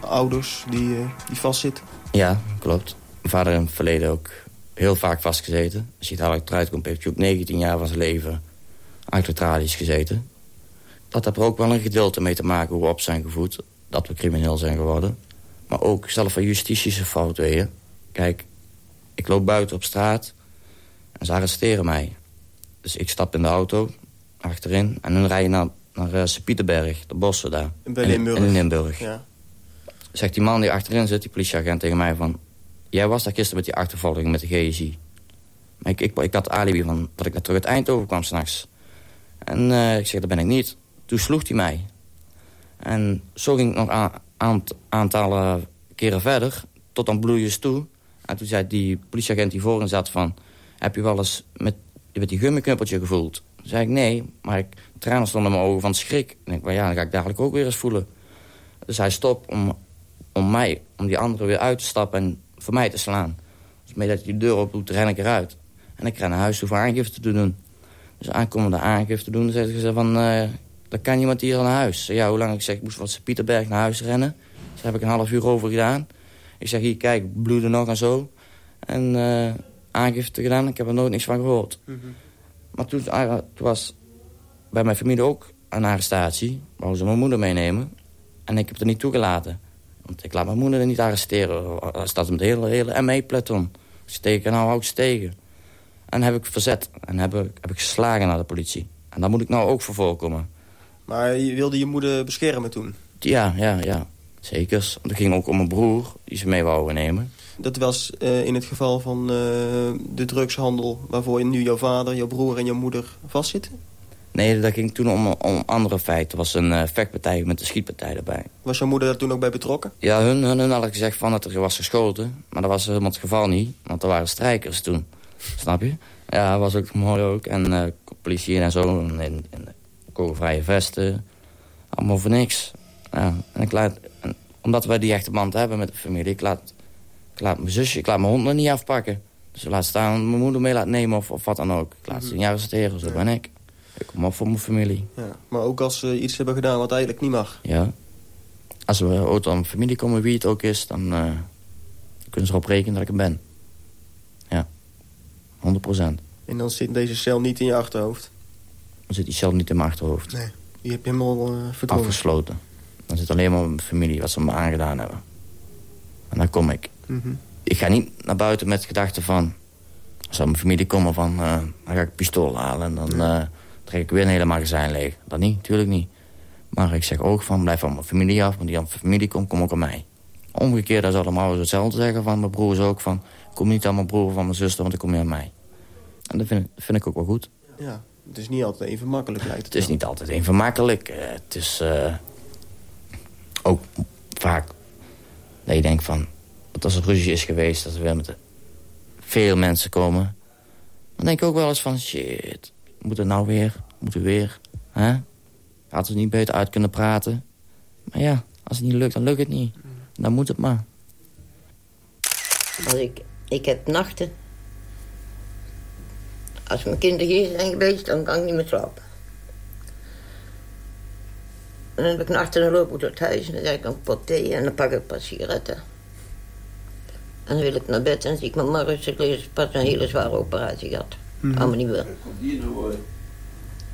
ouders die, eh, die vastzitten. Ja, klopt. Mijn vader in het verleden ook heel vaak vastgezeten. Als je het eigenlijk eruit komt, heeft hij ook 19 jaar van zijn leven achter tralies gezeten. Dat heeft er ook wel een gedeelte mee te maken hoe we op zijn gevoed. Dat we crimineel zijn geworden. Maar ook zelf van justitische fout weer. Kijk, ik loop buiten op straat en ze arresteren mij. Dus ik stap in de auto, achterin, en dan rij je naar, naar uh, Pieterberg, de bossen daar. Bij In- Limburg. In Limburg. Ja. Zegt die man die achterin zit, die politieagent tegen mij van... Jij was daar gisteren met die achtervolging met de GSI. Maar ik, ik, ik had alibi van dat ik naar terug uit Eindhoven kwam s'nachts. En eh, ik zeg, dat ben ik niet. Toen sloeg hij mij. En zo ging ik nog een aant, aantallen keren verder, tot aan bloeiers toe. En toen zei die politieagent die voor zat van... Heb je wel eens met, met die gummiknuppeltje gevoeld? Toen zei ik, nee, maar ik, tranen stonden in mijn ogen van schrik. En ik, well, ja, dan ga ik dadelijk ook weer eens voelen. Dus hij stopt om, om mij, om die andere weer uit te stappen en voor mij te slaan. Dus mee dat hij de deur op doet, ren ik eruit. En ik ren naar huis toe voor aangifte te doen. Dus aankomende aangifte doen, dan zeggen ze van... Uh, dan kan iemand hier naar huis. Ja, hoe lang? Ik zeg, ik moest van Pieterberg naar huis rennen. Dus daar heb ik een half uur over gedaan. Ik zeg, hier, kijk, bloeden nog en zo. En uh, aangifte gedaan, ik heb er nooit niks van gehoord. Mhm. Maar toen, toen was bij mijn familie ook een arrestatie. Wouden ze mijn moeder meenemen. En ik heb het niet toegelaten. Want ik laat mijn moeder niet arresteren. Er staat met de hele, hele ME-peloton. Steken nou ook stegen. En heb ik verzet. En heb ik, heb ik geslagen naar de politie. En daar moet ik nou ook voor voorkomen. Maar je wilde je moeder beschermen toen? Ja, ja, ja. Zeker. Want het ging ook om mijn broer, die ze mee wouden nemen. Dat was uh, in het geval van uh, de drugshandel... waarvoor nu jouw vader, jouw broer en jouw moeder vastzitten? Nee, dat ging toen om, om andere feiten. Het was een uh, vechtpartij met een schietpartij erbij. Was jouw moeder daar toen ook bij betrokken? Ja, hun, hun, hun hadden gezegd van dat er was geschoten. Maar dat was helemaal het geval niet. Want er waren strijkers toen. Snap je? Ja, dat was ook mooi ook. En politie en zo. En, en, en kogelvrije vesten. Allemaal voor niks. Ja, en ik laat, en omdat wij die echte band hebben met de familie... Ik laat, ik laat mijn zusje, ik laat mijn hond nog niet afpakken. Dus laat staan mijn moeder mee laten nemen of, of wat dan ook. Ik laat ze niet arresteren, zo ben ik. Ik kom op voor mijn familie. Ja. Maar ook als ze iets hebben gedaan wat eigenlijk niet mag. Ja. Als we ooit aan mijn familie komen, wie het ook is... dan eh, kunnen ze erop rekenen dat ik er ben. Ja. 100 procent. En dan zit deze cel niet in je achterhoofd. Dan zit die cel niet in mijn achterhoofd. Nee. Die heb je helemaal uh, verdrongen. Afgesloten. Dan zit alleen maar mijn familie, wat ze me aangedaan hebben. En dan kom ik. Mhm. Ik ga niet naar buiten met gedachten van... Als mijn familie komen van... eh, dan ga ik een pistool halen en dan eh, trek ik weer een hele magazijn leeg. Dat niet, natuurlijk niet. Maar ik zeg ook van, blijf van mijn familie af. Want die aan mijn familie komt, kom ook aan mij. Omgekeerd, zullen mijn ouders hetzelfde zeggen van mijn broers ook. Van, kom niet aan mijn broer of aan mijn zuster, want dan kom je aan mij. En dat vind, vind ik ook wel goed. Ja, het is niet altijd even makkelijk, lijkt het Het is niet altijd even makkelijk. Eh, het is ook vaak dat je denkt van... Als er ruzie is geweest, dat er weer met veel mensen komen... dan denk ik ook wel eens van... shit, moet het nou weer? Moet het weer? Hè? Had ze niet beter uit kunnen praten? Maar ja, als het niet lukt, dan lukt het niet. Dan moet het maar. Als ik, ik heb nachten. Als mijn kinderen hier zijn geweest, dan kan ik niet meer slapen. En dan heb ik nachten, dan loop ik door het huis en dan zeg ik een pot thee en dan pak ik een paar sigaretten. En dan wil ik naar bed en dan zie ik mijn man rustig liggen. Ze pas een hele zware operatie gehad. Allemaal niet meer.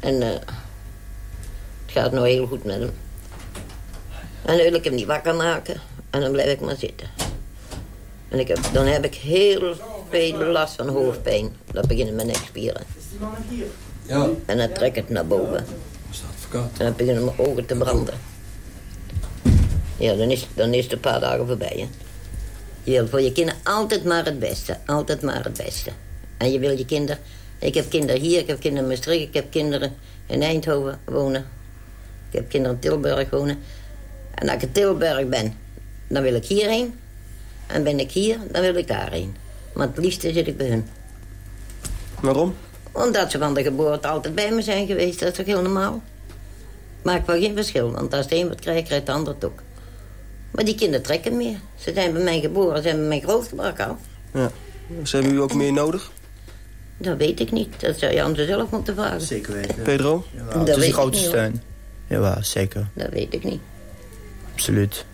En eh, het gaat nou heel goed met hem. En dan wil ik hem niet wakker maken. En dan blijf ik maar zitten. En ik heb, dan heb ik heel veel last van hoofdpijn. Dat beginnen mijn nekspieren. Ja. En dan trek ik het naar boven. En dan beginnen mijn ogen te branden. Ja, dan is, dan is het een paar dagen voorbij. Hè. Je wil voor je kinderen altijd maar het beste. Altijd maar het beste. En je wil je kinderen... Ik heb kinderen hier, ik heb kinderen in Maastricht, ik heb kinderen in Eindhoven wonen. Ik heb kinderen in Tilburg wonen. En als ik in Tilburg ben, dan wil ik hierheen. En ben ik hier, dan wil ik daarheen. Maar het liefste zit ik bij hun. Waarom? Omdat ze van de geboorte altijd bij me zijn geweest. Dat is toch heel normaal? Maakt wel geen verschil, want als de een wat krijgt, krijgt de ander het ook. Maar die kinderen trekken meer. Ze zijn bij mij geboren, ze zijn bij mij grootgebracht al. Ja. Ze hebben u ook meer nodig? Dat weet ik niet. Dat zou je aan ze zelf moeten vragen. Zeker weten. Pedro? Dat het is een grote steun. Ja, zeker. Dat weet ik niet. Absoluut.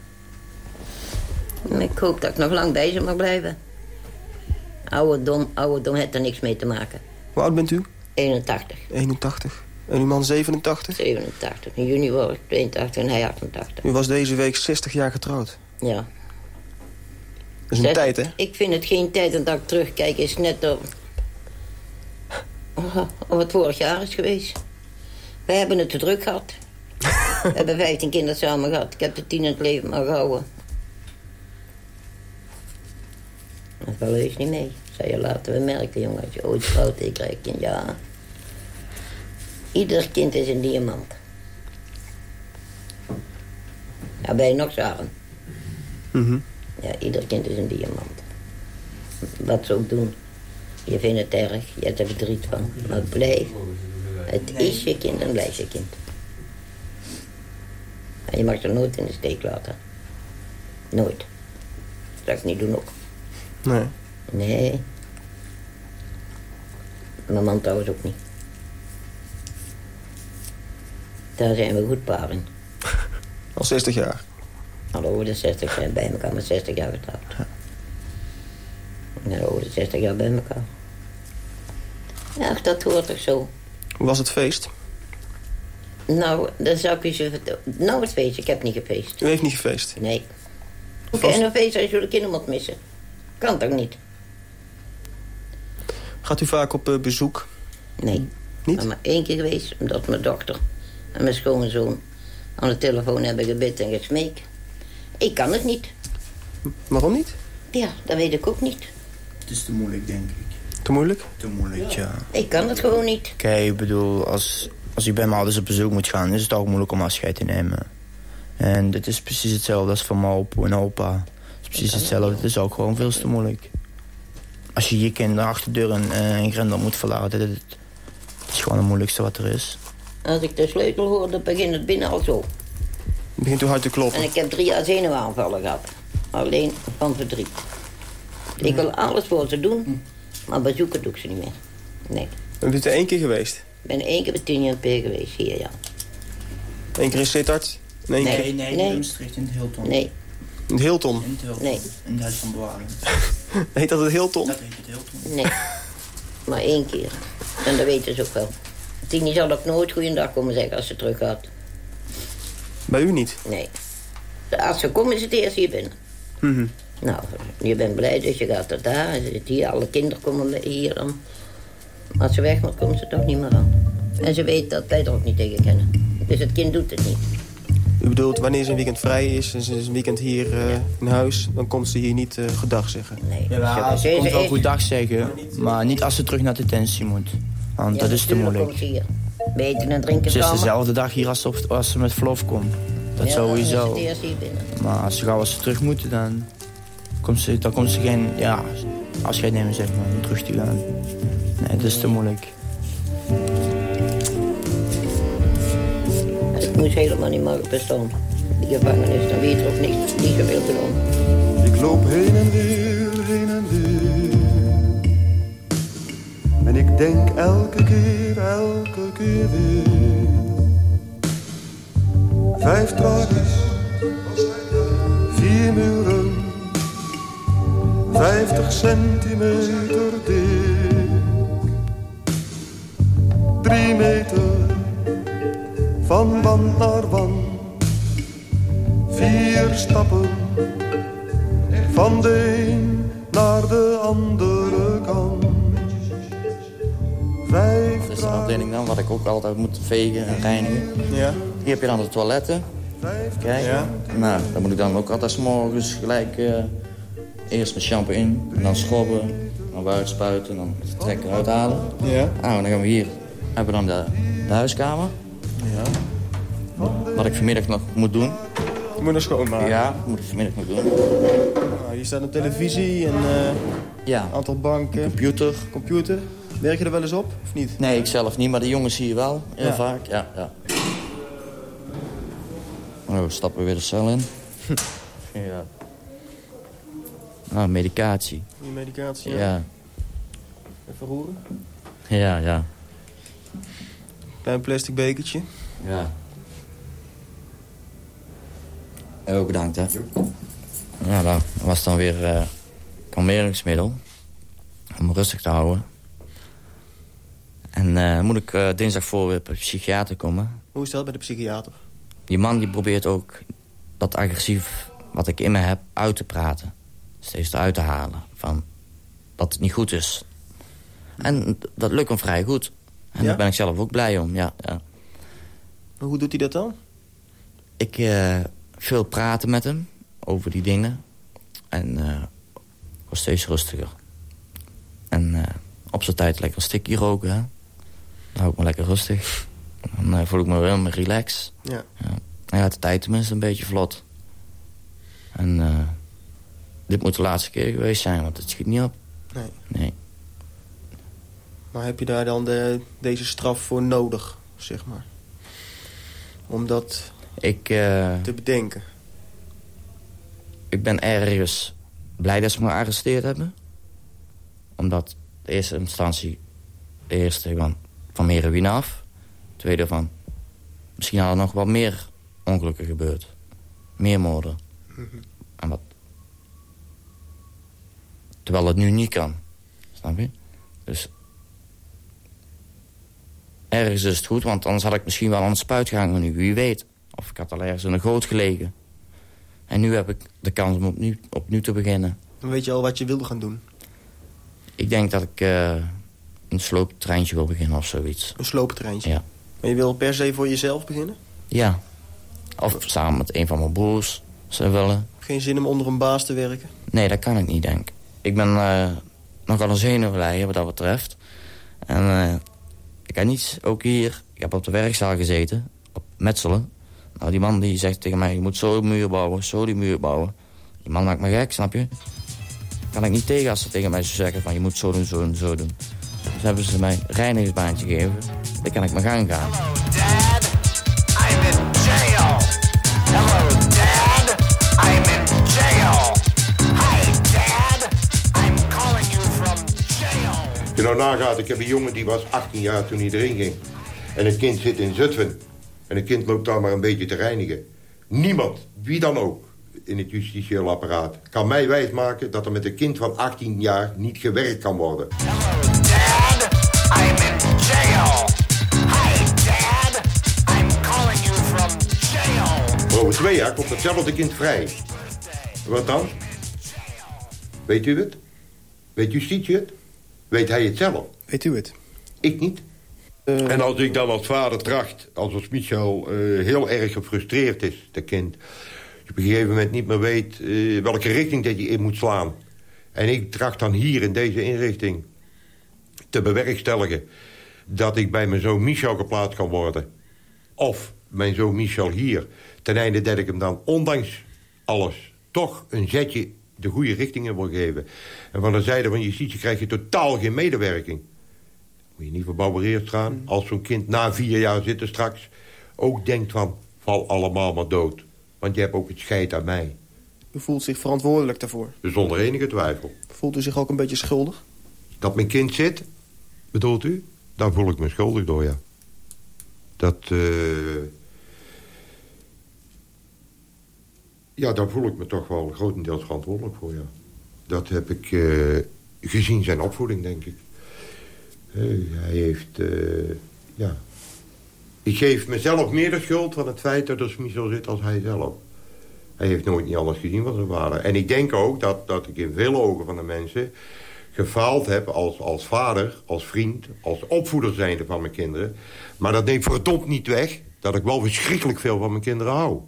Maar ik hoop dat ik nog lang bij ze mag blijven. Ouderdom, ouderdom heeft er niks mee te maken. Hoe oud bent u? 81, 81. En uw man 87? 87. In juni word ik 82 en hij 88. U was deze week 60 jaar getrouwd. Ja. Dat is een tijd, hè? Ik vind het geen tijd en dat ik terugkijk is net op... Oh, het vorig jaar is geweest. Wij hebben het te druk gehad. [LAUGHS] We hebben 15 kinderen samen gehad. Ik heb de tien in het leven maar gehouden. Dat wel eens niet mee. Zou je laten we merken, jongen. Als je ooit trouwt, ik krijg een. Ja. Ieder kind is een diamant. Ja, ben je nog zagen? Mhm. Ja, ieder kind is een diamant. Wat ze ook doen. Je vindt het erg, je hebt er verdriet van. Maar blijf. Het is je kind en blijft je kind. En je mag ze nooit in de steek laten. Nooit. Dat zou ik niet doen ook. Nee. Nee. Mijn man trouwens ook niet. Daar zijn we goed paar in. [LAUGHS] Al 60 jaar. Al over de 60 zijn bij elkaar, met 60 jaar getrouwd. Ja, over de 60 jaar bij elkaar. Ja, dat hoort toch zo. Hoe was het feest? Nou, dan zou ik je zo vertellen. Nou, het feest, ik heb niet gefeest. U heeft niet gefeest? Nee. Hoe kan je een feest als je de kinderen moet missen? Kan toch niet? Gaat u vaak op eh, bezoek? Nee. Niet? Maar maar één keer geweest, omdat mijn dochter en mijn schoonzoon aan de telefoon hebben gebid en gesmeekt. Ik kan het niet. Waarom niet? Ja, dat weet ik ook niet. Het is te moeilijk, denk ik. Te moeilijk? Te moeilijk, ja. Ik kan het gewoon niet. Kijk, ik bedoel, als, als ik bij mijn ouders op bezoek moet gaan... is het ook moeilijk om afscheid te nemen. En dit is precies hetzelfde als van mijn opa en opa. Het is precies hetzelfde. Het is ook gewoon veel te moeilijk. Als je je kind de achterdeur en, eh, en grendel moet verlaten... Het, het is gewoon het moeilijkste wat er is. Als ik de sleutel hoor, dan begint het binnen al zo. Begint u hard te kloppen? En ik heb drie jaar zenuwaanvallen gehad. Alleen van verdriet. Ik wil alles voor ze doen. Maar bezoeken doe ik ze niet meer. Nee. Ben je er één keer geweest? Ik ben één keer bij tien jaar per geweest hier, ja. Eén keer in Sittard? En één Nee. keer Nee, Nee. in Maastricht, in het Hilton. Nee, in het Hilton. In het Hilton. Nee. In het Huis van Bewaring. [LAUGHS] Heet dat het Hilton? Dat heet het Hilton. nee. maar één keer. En dat weten ze ook wel. Tini zal ook nooit goeiedag komen zeggen als ze terug gaat. Bij u niet? Nee. Als ze komen is het eerst hier binnen. Mhm. Nou, je bent blij, dus je gaat er daar. Hier, alle kinderen komen hier dan. Maar als ze weg moet, komen ze toch niet meer aan. En ze weet dat wij er ook niet tegen kennen. Dus het kind doet het niet. U bedoelt, wanneer ze een weekend vrij is en ze is een weekend hier eh, in huis... dan komt ze hier niet eh, gedag zeggen? Nee. Ja, ze komt wel goed dag zeggen, maar niet als ze terug naar detentie moet. Want dat is te moeilijk. Komt ze hier. Weten en drinken Ze is dezelfde dag hier als, op- als ze met verlof komt. Dat Ja, dan is sowieso. het eerst hier binnen. Maar als ze gauw als ze terug moeten, dan komt ze, dan komt ze geen ja, afscheid nemen, zeg maar, om terug te gaan. Nee, dat is te moeilijk. Het moest helemaal niet mogen bestaan. Die gevangenis, dan weet je ook niet, niet zoveel gedaan. Ik loop heen en weer, En ik denk elke keer, elke keer weer. Vijf tralies, vier muren, vijftig centimeter dik. Drie meter, van wand naar wand. Vier stappen van de een naar de andere kant. Vijf Dat is een afdeling dan, wat ik ook altijd moet vegen en reinigen. Ja. Hier heb je dan de toiletten. Kijk, Ja. nou, dan moet ik dan ook altijd 's morgens gelijk eh, eerst met shampoo in, en dan schrobben, dan buiten spuiten, dan de trekker uithalen. Ja. Nou, en dan gaan we hier, hebben we dan de, de huiskamer. Ja. Wat ik vanmiddag nog moet doen. Je moet nog schoonmaken. Ja, moet ik vanmiddag nog doen. Nou, hier staat een televisie en eh, Ja, een aantal banken, computer. computer. Werk je er wel eens op, of niet? Nee, ik zelf niet, maar de jongens hier wel, heel Ja. vaak. Ja, ja. Oh, stappen we weer de cel in. [LAUGHS] ja. Nou, medicatie. Die medicatie, ja. Ja, Even roeren. ja, ja. Klein plastic bekertje. Ja. Ook bedankt, hè. Ja, dat was dan weer eh kalmeringsmiddel. Om rustig te houden. En eh, moet ik eh, dinsdag voor weer bij de psychiater komen. Hoe is dat bij de psychiater? Die man die probeert ook dat agressief wat ik in me heb uit te praten. Steeds eruit te halen. Van dat het niet goed is. En dat lukt hem vrij goed. En Ja? daar ben ik zelf ook blij om, ja. ja. Maar hoe doet hij dat dan? Ik eh, veel praten met hem over die dingen. En eh word steeds rustiger. En op zijn tijd lekker een stikje roken, hè. Dan hou ik me lekker rustig. Dan eh, voel ik me wel meer relax. Ja. Ja. Hij gaat de tijd tenminste een beetje vlot. En eh, dit moet de laatste keer geweest zijn, want het schiet niet op. Nee. Nee. Maar heb je daar dan de, deze straf voor nodig, zeg maar? Om dat Ik, eh, te bedenken. ik ben ergens blij dat ze me gearresteerd hebben. Omdat de eerste instantie... De eerste van, van meer heroïne af. Tweede van... Misschien hadden er nog wat meer ongelukken gebeurd. Meer moorden. En wat... Terwijl het nu niet kan. Snap je? Dus... Ergens is het goed, want anders had ik misschien wel aan de spuit gehangen nu. Wie weet. Of ik had al ergens in een goot gelegen. En nu heb ik de kans om opnieuw, opnieuw te beginnen. Dan weet je al wat je wilde gaan doen. Ik denk dat ik eh, een slooptreintje wil beginnen of zoiets. Een slooptreintje. Ja. Maar je wil per se voor jezelf beginnen? Ja. Of samen met een van mijn broers, ze willen. Geen zin om onder een baas te werken? Nee, dat kan ik niet, denk ik. Ik ben eh, nogal een zenuwleier wat dat betreft. En eh, ik heb niets, ook hier, ik heb op de werkzaal gezeten, op metselen. Nou, die man die zegt tegen mij, je moet zo een muur bouwen, zo die muur bouwen. Die man maakt me gek, snap je? Kan ik niet tegen als ze tegen mij zo zeggen van, je moet zo doen, zo doen, zo doen. Hebben ze mij een reinigingsbaantje gegeven. Dan kan ik mijn gang gaan. Dad, I'm in jail. Hello, Dad, I'm in jail. Hi, Dad, I'm calling you from jail. nou nagaat, ik heb een jongen die was 18 jaar toen hij erin ging. En het kind zit in Zutphen. En het kind loopt daar maar een beetje te reinigen. Niemand, wie dan ook, in het justitieel apparaat... kan mij wijsmaken dat er met een kind van 18 jaar niet gewerkt kan worden. Over twee jaar komt hetzelfde kind vrij. Wat dan? Weet u het? Weet justitie het? Weet hij het zelf? Weet u het? Ik niet. En als ik dan als vader tracht, als als Michel eh, heel erg gefrustreerd is, de kind... op een gegeven moment niet meer weet eh, welke richting dat je in moet slaan... en ik tracht dan hier in deze inrichting te bewerkstelligen... dat ik bij mijn zoon Michel geplaatst kan worden. Of mijn zoon Michel hier, ten einde dat ik hem dan ondanks alles... toch een zetje de goede richting in wil geven. En van de zijde van justitie krijg je totaal geen medewerking. Moet je niet verbouwereerd gaan. Als zo'n kind na vier jaar zitten straks... ook denkt van, val allemaal maar dood. Want je hebt ook het scheid aan mij. U voelt zich verantwoordelijk daarvoor. Zonder enige twijfel. Voelt u zich ook een beetje schuldig? Dat mijn kind zit, bedoelt u? Daar voel ik me schuldig door, ja. Dat, eh Ja, daar voel ik me toch wel grotendeels verantwoordelijk voor, ja. Dat heb ik eh, gezien zijn opvoeding, denk ik. Eh, hij heeft, eh, ja... Ik geef mezelf meer de schuld van het feit dat er niet zo zit als hij zelf. Hij heeft nooit niet anders gezien van zijn vader. En ik denk ook dat, dat ik in veel ogen van de mensen gefaald heb als, als vader, als vriend, als opvoeder zijnde van mijn kinderen. Maar dat neemt verdomd niet weg dat ik wel verschrikkelijk veel van mijn kinderen hou.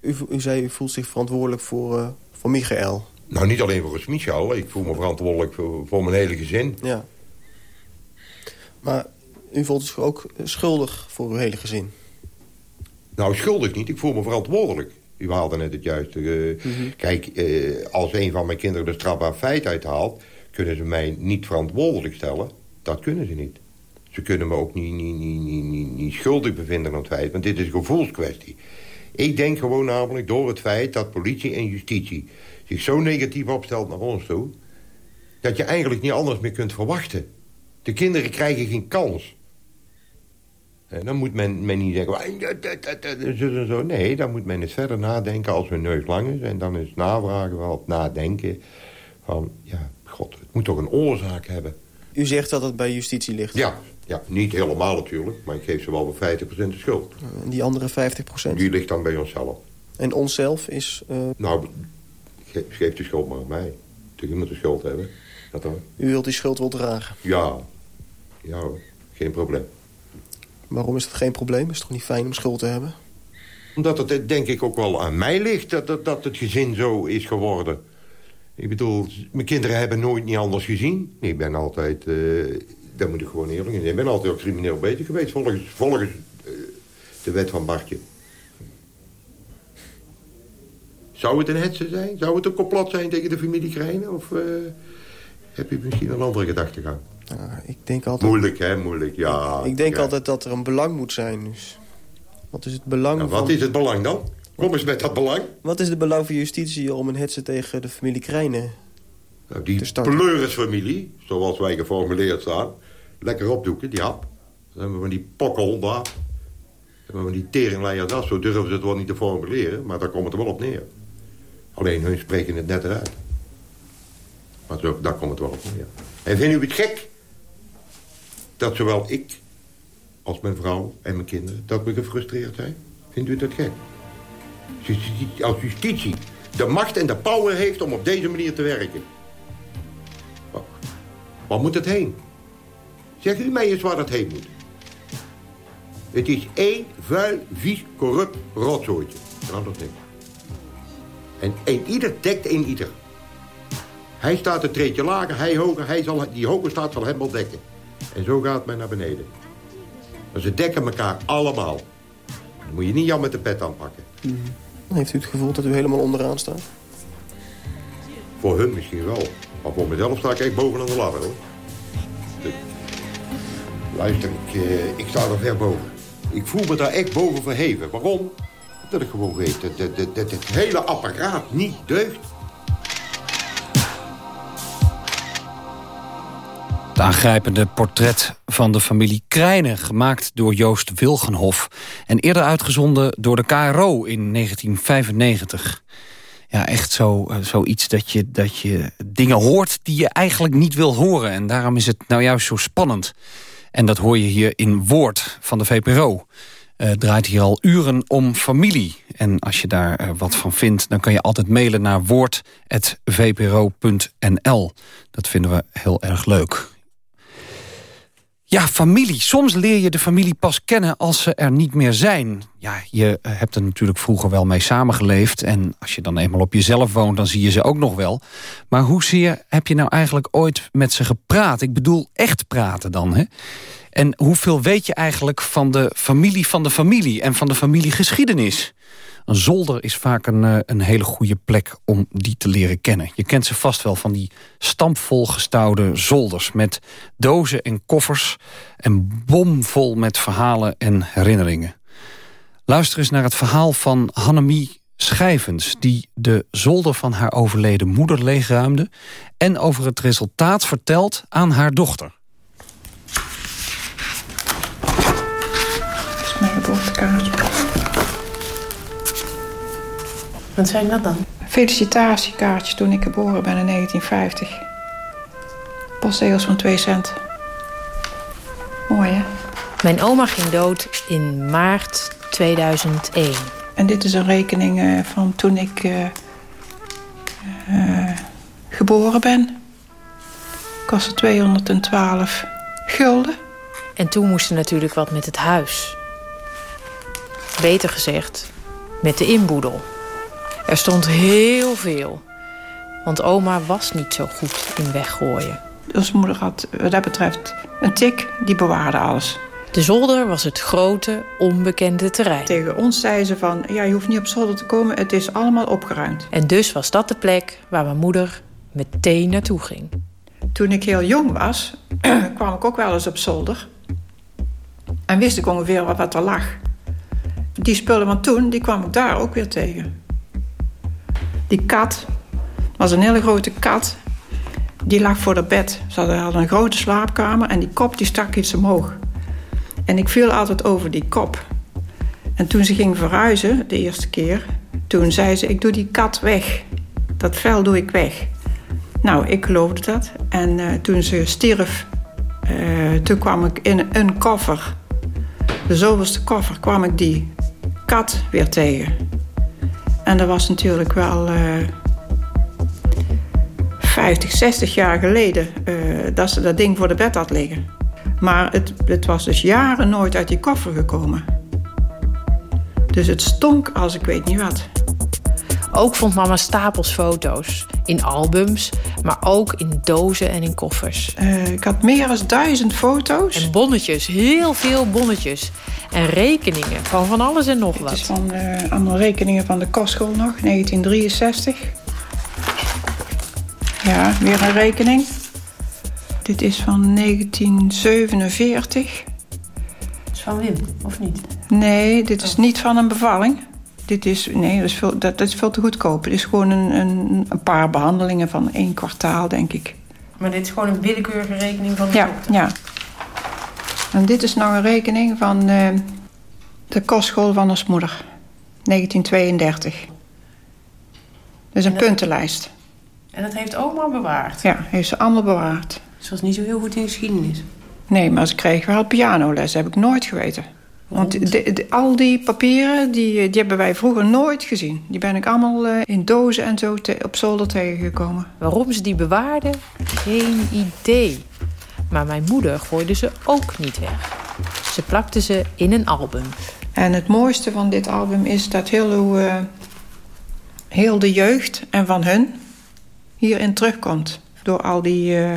U, u zei u voelt zich verantwoordelijk voor, eh, voor Michael. Nou, niet alleen voor Michel. Ik voel me verantwoordelijk voor, voor mijn hele gezin. Ja. Maar u voelt zich ook schuldig voor uw hele gezin. Nou, schuldig niet. Ik voel me verantwoordelijk. U haalde net het juiste. eh, Mhm. Kijk, eh, als een van mijn kinderen de strafbaar feit uithaalt... kunnen ze mij niet verantwoordelijk stellen. Dat kunnen ze niet. Ze kunnen me ook niet, niet, niet, niet, niet, schuldig bevinden aan het feit. Want dit is een gevoelskwestie. Ik denk gewoon namelijk door het feit dat politie en justitie... zich zo negatief opstelt naar ons toe... dat je eigenlijk niet anders meer kunt verwachten. De kinderen krijgen geen kans. En dan moet men, men niet zeggen... "Ah, dat, dat, dat, dat," zo zo. Nee, dan moet men eens verder nadenken als hun neus lang is. En dan eens navragen, wel nadenken. Van, ja, god, het moet toch een oorzaak hebben. U zegt dat het bij justitie ligt. Ja, ja niet helemaal natuurlijk. Maar ik geef ze wel voor 50% de schuld. En die andere 50% Die ligt dan bij onszelf. En onszelf is... eh, Nou, ge- geef de schuld maar aan mij. Toch iemand de schuld hebben. Dat dan? u wilt die schuld wel dragen. Ja. Ja hoor, geen probleem. Waarom is dat geen probleem? Is het toch niet fijn om schuld te hebben? Omdat het denk ik ook wel aan mij ligt dat, dat, dat het gezin zo is geworden. Ik bedoel, mijn kinderen hebben nooit niet anders gezien. Ik ben altijd, eh daar moet ik gewoon eerlijk in zijn. Ik ben altijd ook crimineel bezig geweest volgens, volgens eh, de wet van Bartje. Zou het een hetze zijn? Zou het een complot zijn tegen de familie Krijnen? Of eh, heb je misschien een andere gedachte gaan? Ja, ik denk altijd... Moeilijk, hè? Moeilijk, ja. Ik denk ja. altijd dat er een belang moet zijn. Dus. Wat is het belang Nou, van... wat is het belang dan? Kom eens met dat belang. Wat is het belang van justitie om een hetze tegen de familie Krijnen? Nou, die pleurisfamilie, zoals wij geformuleerd staan... lekker opdoeken, die hap. Dan hebben we van die pokkenhonden af. Dan hebben we die teringleiers af. Zo durven ze het wel niet te formuleren, maar daar komt het er wel op neer. Alleen hun spreken het net eruit. Maar zo, daar komt het wel op neer. En vindt u het gek dat zowel ik als mijn vrouw en mijn kinderen... dat we gefrustreerd zijn? Vindt u dat gek? Als justitie de macht en de power heeft om op deze manier te werken. Waar moet het heen? Zeg u mij eens waar het heen moet. Het is één vuil, vies, corrupt rotzooitje. Anders niks. En een ieder dekt een ieder. Hij staat een treetje lager, hij hoger, hij zal, die hoger staat zal hem wel dekken. En zo gaat men naar beneden. En ze dekken elkaar allemaal. Dan moet je niet Jan met de pet aanpakken. Heeft u het gevoel dat u helemaal onderaan staat? Voor hun misschien wel. Maar voor mezelf sta ik echt bovenaan de ladder, hoor. Luister, ik, eh, ik sta er ver boven. Ik voel me daar echt boven verheven. Waarom? Dat ik gewoon weet dat, dat, dat, dat het hele apparaat niet deugt. Het aangrijpende portret van de familie Krijnen... gemaakt door Joost Wilgenhof... en eerder uitgezonden door de KRO in 1995. Ja, echt zo, uh, zoiets dat je, dat je dingen hoort die je eigenlijk niet wil horen. En daarom is het nou juist zo spannend. En dat hoor je hier in Woord van de VPRO. Uh, draait hier al uren om familie. En als je daar uh, wat van vindt, dan kan je altijd mailen naar woord.vpro.nl. Dat vinden we heel erg leuk. Ja, familie. Soms leer je de familie pas kennen als ze er niet meer zijn. Ja, je hebt er natuurlijk vroeger wel mee samengeleefd. En als je dan eenmaal op jezelf woont, dan zie je ze ook nog wel. Maar hoezeer heb je nou eigenlijk ooit met ze gepraat? Ik bedoel, echt praten dan, hè? En hoeveel weet je eigenlijk van de familie van de familie... en van de familiegeschiedenis? Een zolder is vaak een, een hele goede plek om die te leren kennen. Je kent ze vast wel van die stampvol gestouwde zolders... met dozen en koffers en bomvol met verhalen en herinneringen. Luister eens naar het verhaal van Hannemie Schijvens... die de zolder van haar overleden moeder leegruimde... en over het resultaat vertelt aan haar dochter. Wat zijn dat dan? Felicitatiekaartje toen ik geboren ben in 1950. Postzegels van 2 cent. Mooi, hè? Mijn oma ging dood in maart 2001. En dit is een rekening uh, van toen ik uh, uh, geboren ben. Kostte 212 gulden. En toen moest er natuurlijk wat met het huis. Beter gezegd, met de inboedel. Er stond heel veel. Want oma was niet zo goed in weggooien. Onze moeder had wat dat betreft een tik, die bewaarde alles. De zolder was het grote, onbekende terrein. Tegen ons zei ze van, ja, je hoeft niet op zolder te komen, het is allemaal opgeruimd. En dus was dat de plek waar mijn moeder meteen naartoe ging. Toen ik heel jong was, [CLEARS THROAT] kwam ik ook wel eens op zolder. En wist ik ongeveer wat er lag. Die spullen van toen, die kwam ik daar ook weer tegen. Die kat was een hele grote kat. Die lag voor het bed. Ze hadden een grote slaapkamer en die kop die stak iets omhoog. En ik viel altijd over die kop. En toen ze ging verhuizen, de eerste keer... toen zei ze, ik doe die kat weg. Dat vel doe ik weg. Nou, ik geloofde dat. En uh, toen ze stierf, uh, toen kwam ik in een koffer... de zoveelste koffer, kwam ik die kat weer tegen. En dat was natuurlijk wel uh, 50, 60 jaar geleden uh, dat ze dat ding voor de bed had liggen. Maar het, het was dus jaren nooit uit die koffer gekomen. Dus het stonk als ik weet niet wat. Ook vond mama stapels foto's. In albums, maar ook in dozen en in koffers. Uh, ik had meer dan duizend foto's. En bonnetjes, heel veel bonnetjes. En rekeningen van van alles en nog wat. Het is van uh, andere rekeningen van de kostschool nog, 1963. Ja, weer een rekening. Dit is van 1947. Dat is van Wim, of niet? Nee, dit is niet van een bevalling. Dit is, nee, dat is, veel, dat, dat is veel te goedkoop. Het is gewoon een, een, een, paar behandelingen van één kwartaal, denk ik. Maar dit is gewoon een willekeurige rekening van de ja, dokter? Ja. En dit is nog een rekening van uh, de kostschool van ons moeder. 1932. Dat is een dat, puntenlijst. En dat heeft oma bewaard? Ja, heeft ze allemaal bewaard. Ze was niet zo heel goed in geschiedenis? Nee, maar ze kreeg wel pianoles. Dat heb ik nooit geweten. Want de, de, al die papieren, die, die hebben wij vroeger nooit gezien. Die ben ik allemaal uh, in dozen en zo te, op zolder tegengekomen. Waarom ze die bewaarden? Geen idee. Maar mijn moeder gooide ze ook niet weg. Ze plakte ze in een album. En het mooiste van dit album is dat heel, uh, heel de jeugd en van hun hierin terugkomt. Door al die uh,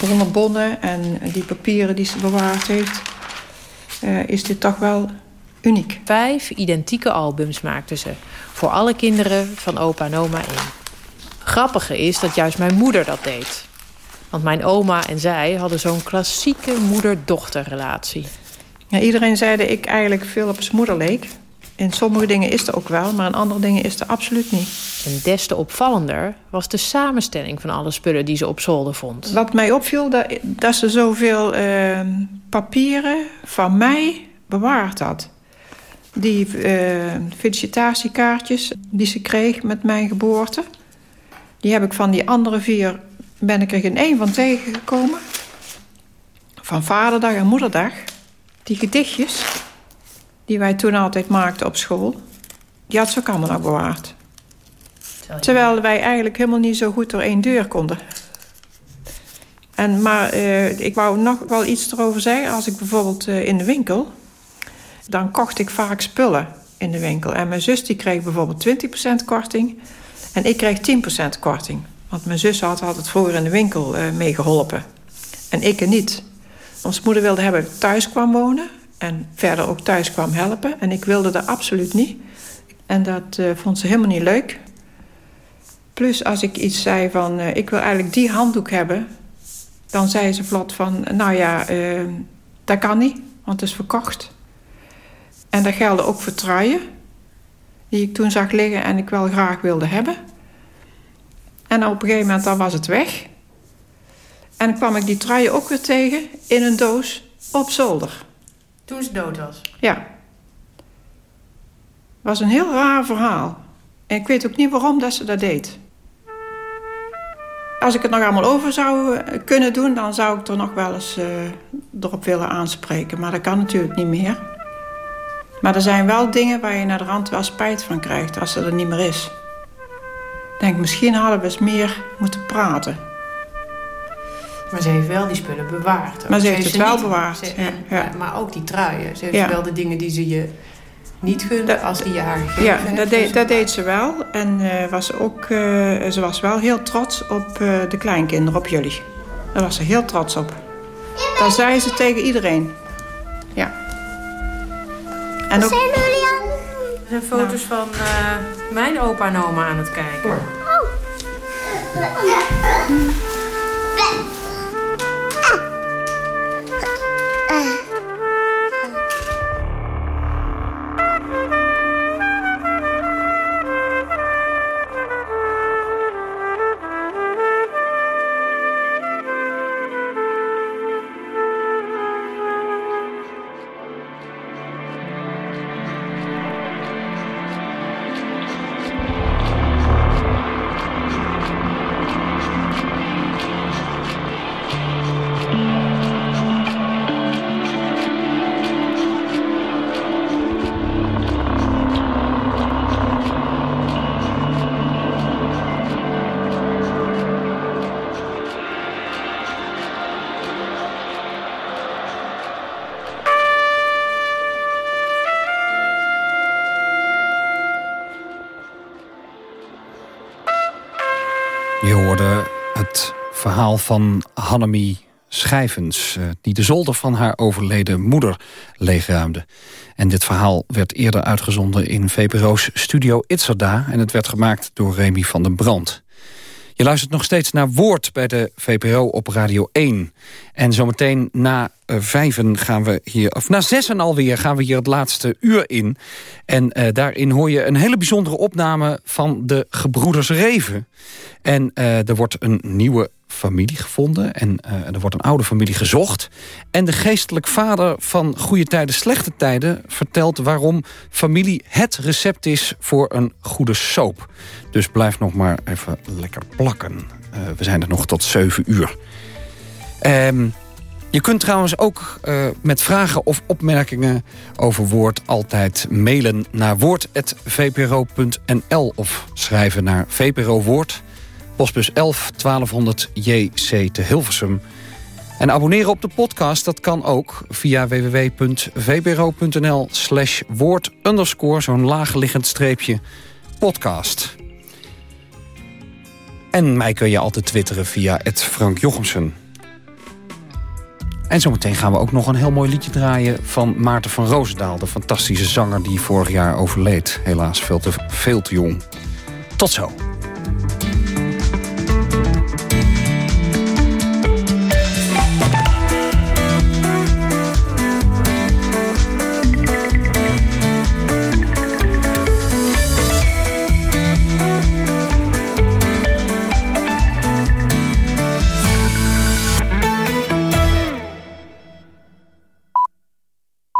bonnen bonnen en die papieren die ze bewaard heeft... Uh, is dit toch wel uniek. Vijf identieke albums maakten ze. Voor alle kinderen van opa en oma in. Grappige is dat juist mijn moeder dat deed. Want mijn oma en zij hadden zo'n klassieke moeder-dochterrelatie. Ja, iedereen zei dat ik eigenlijk veel op zijn moeder leek. In sommige dingen is er ook wel, maar in andere dingen is er absoluut niet. En des te opvallender was de samenstelling van alle spullen die ze op zolder vond. Wat mij opviel, dat, dat ze zoveel eh, papieren van mij bewaard had. Die eh, felicitatiekaartjes die ze kreeg met mijn geboorte... die heb ik van die andere vier, ben ik er geen één van tegengekomen. Van vaderdag en moederdag. Die gedichtjes, die wij toen altijd maakten op school... die had ze ook allemaal nog bewaard. Terwijl wij eigenlijk helemaal niet zo goed door één deur konden. En, maar eh, ik wou nog wel iets erover zeggen. Als ik bijvoorbeeld eh, in de winkel... dan kocht ik vaak spullen in de winkel. En mijn zus die kreeg bijvoorbeeld 20% korting... en ik kreeg 10% korting. Want mijn zus had altijd vroeger in de winkel eh meegeholpen. En ik er niet. Ons moeder wilde hebben dat ik thuis kwam wonen... en verder ook thuis kwam helpen. En ik wilde dat absoluut niet. En dat eh, vond ze helemaal niet leuk... Plus als ik iets zei van, eh, ik wil eigenlijk die handdoek hebben... dan zei ze vlot van, nou ja, eh, dat kan niet, want het is verkocht. En dat geldde ook voor truien, die ik toen zag liggen en ik wel graag wilde hebben. En op een gegeven moment dan was het weg. En kwam ik die truien ook weer tegen in een doos op zolder. Toen ze dood was? Ja. was een heel raar verhaal. En ik weet ook niet waarom dat ze dat deed. Als ik het nog allemaal over zou eh, kunnen doen... dan zou ik er nog wel eens eh, erop willen aanspreken. Maar dat kan natuurlijk niet meer. Maar er zijn wel dingen waar je naar de rand wel spijt van krijgt... als ze er niet meer is. Ik denk, misschien hadden we eens meer moeten praten. Maar ze heeft wel die spullen bewaard. Maar ze heeft het wel niet- bewaard, ze- ja, en- ja. Maar ook die truien. Ze heeft Ja. wel de dingen die ze je niet gunde als die je haar gegeven Ja, heeft. dat deed, dat deed ze wel. En eh, was ook, eh, ze was wel heel trots op eh, de kleinkinderen, op jullie. Daar was ze heel trots op. Dat zei ze tegen iedereen. Ja. En ook, Er zijn foto's van eh, mijn opa en oma aan het kijken. Je het verhaal van Hannemie Schijvens... eh, die de zolder van haar overleden moeder leegruimde. En dit verhaal werd eerder uitgezonden in VPRO's Studio Itzerda... en het werd gemaakt door Remy van den Brand. Je luistert nog steeds naar Woord bij de VPRO op Radio 1. En zometeen na eh, vijven gaan we hier... of na zessen alweer gaan we hier het laatste uur in. En eh, daarin hoor je een hele bijzondere opname van de gebroeders Reven. En eh, er wordt een nieuwe familie gevonden. En eh, er wordt een oude familie gezocht. En de geestelijk vader van Goede Tijden, Slechte Tijden... vertelt waarom familie het recept is voor een goede soap. Dus blijf nog maar even lekker plakken. Eh, we zijn er nog tot 7 uur. Ehm, je kunt trouwens ook eh, met vragen of opmerkingen over Woord... altijd mailen naar woord.vpro.nl of schrijven naar VPRO Woord... Postbus 11 1200 JC te Hilversum. En abonneren op de podcast, dat kan ook via www.vpro.nl slash woord underscore, zo'n laagliggend streepje, podcast. En mij kun je altijd twitteren via het Frank Jochemsen. En zometeen gaan we ook nog een heel mooi liedje draaien van Maarten van Roosendaal... de fantastische zanger die vorig jaar overleed. Helaas veel te, veel te jong. Tot zo.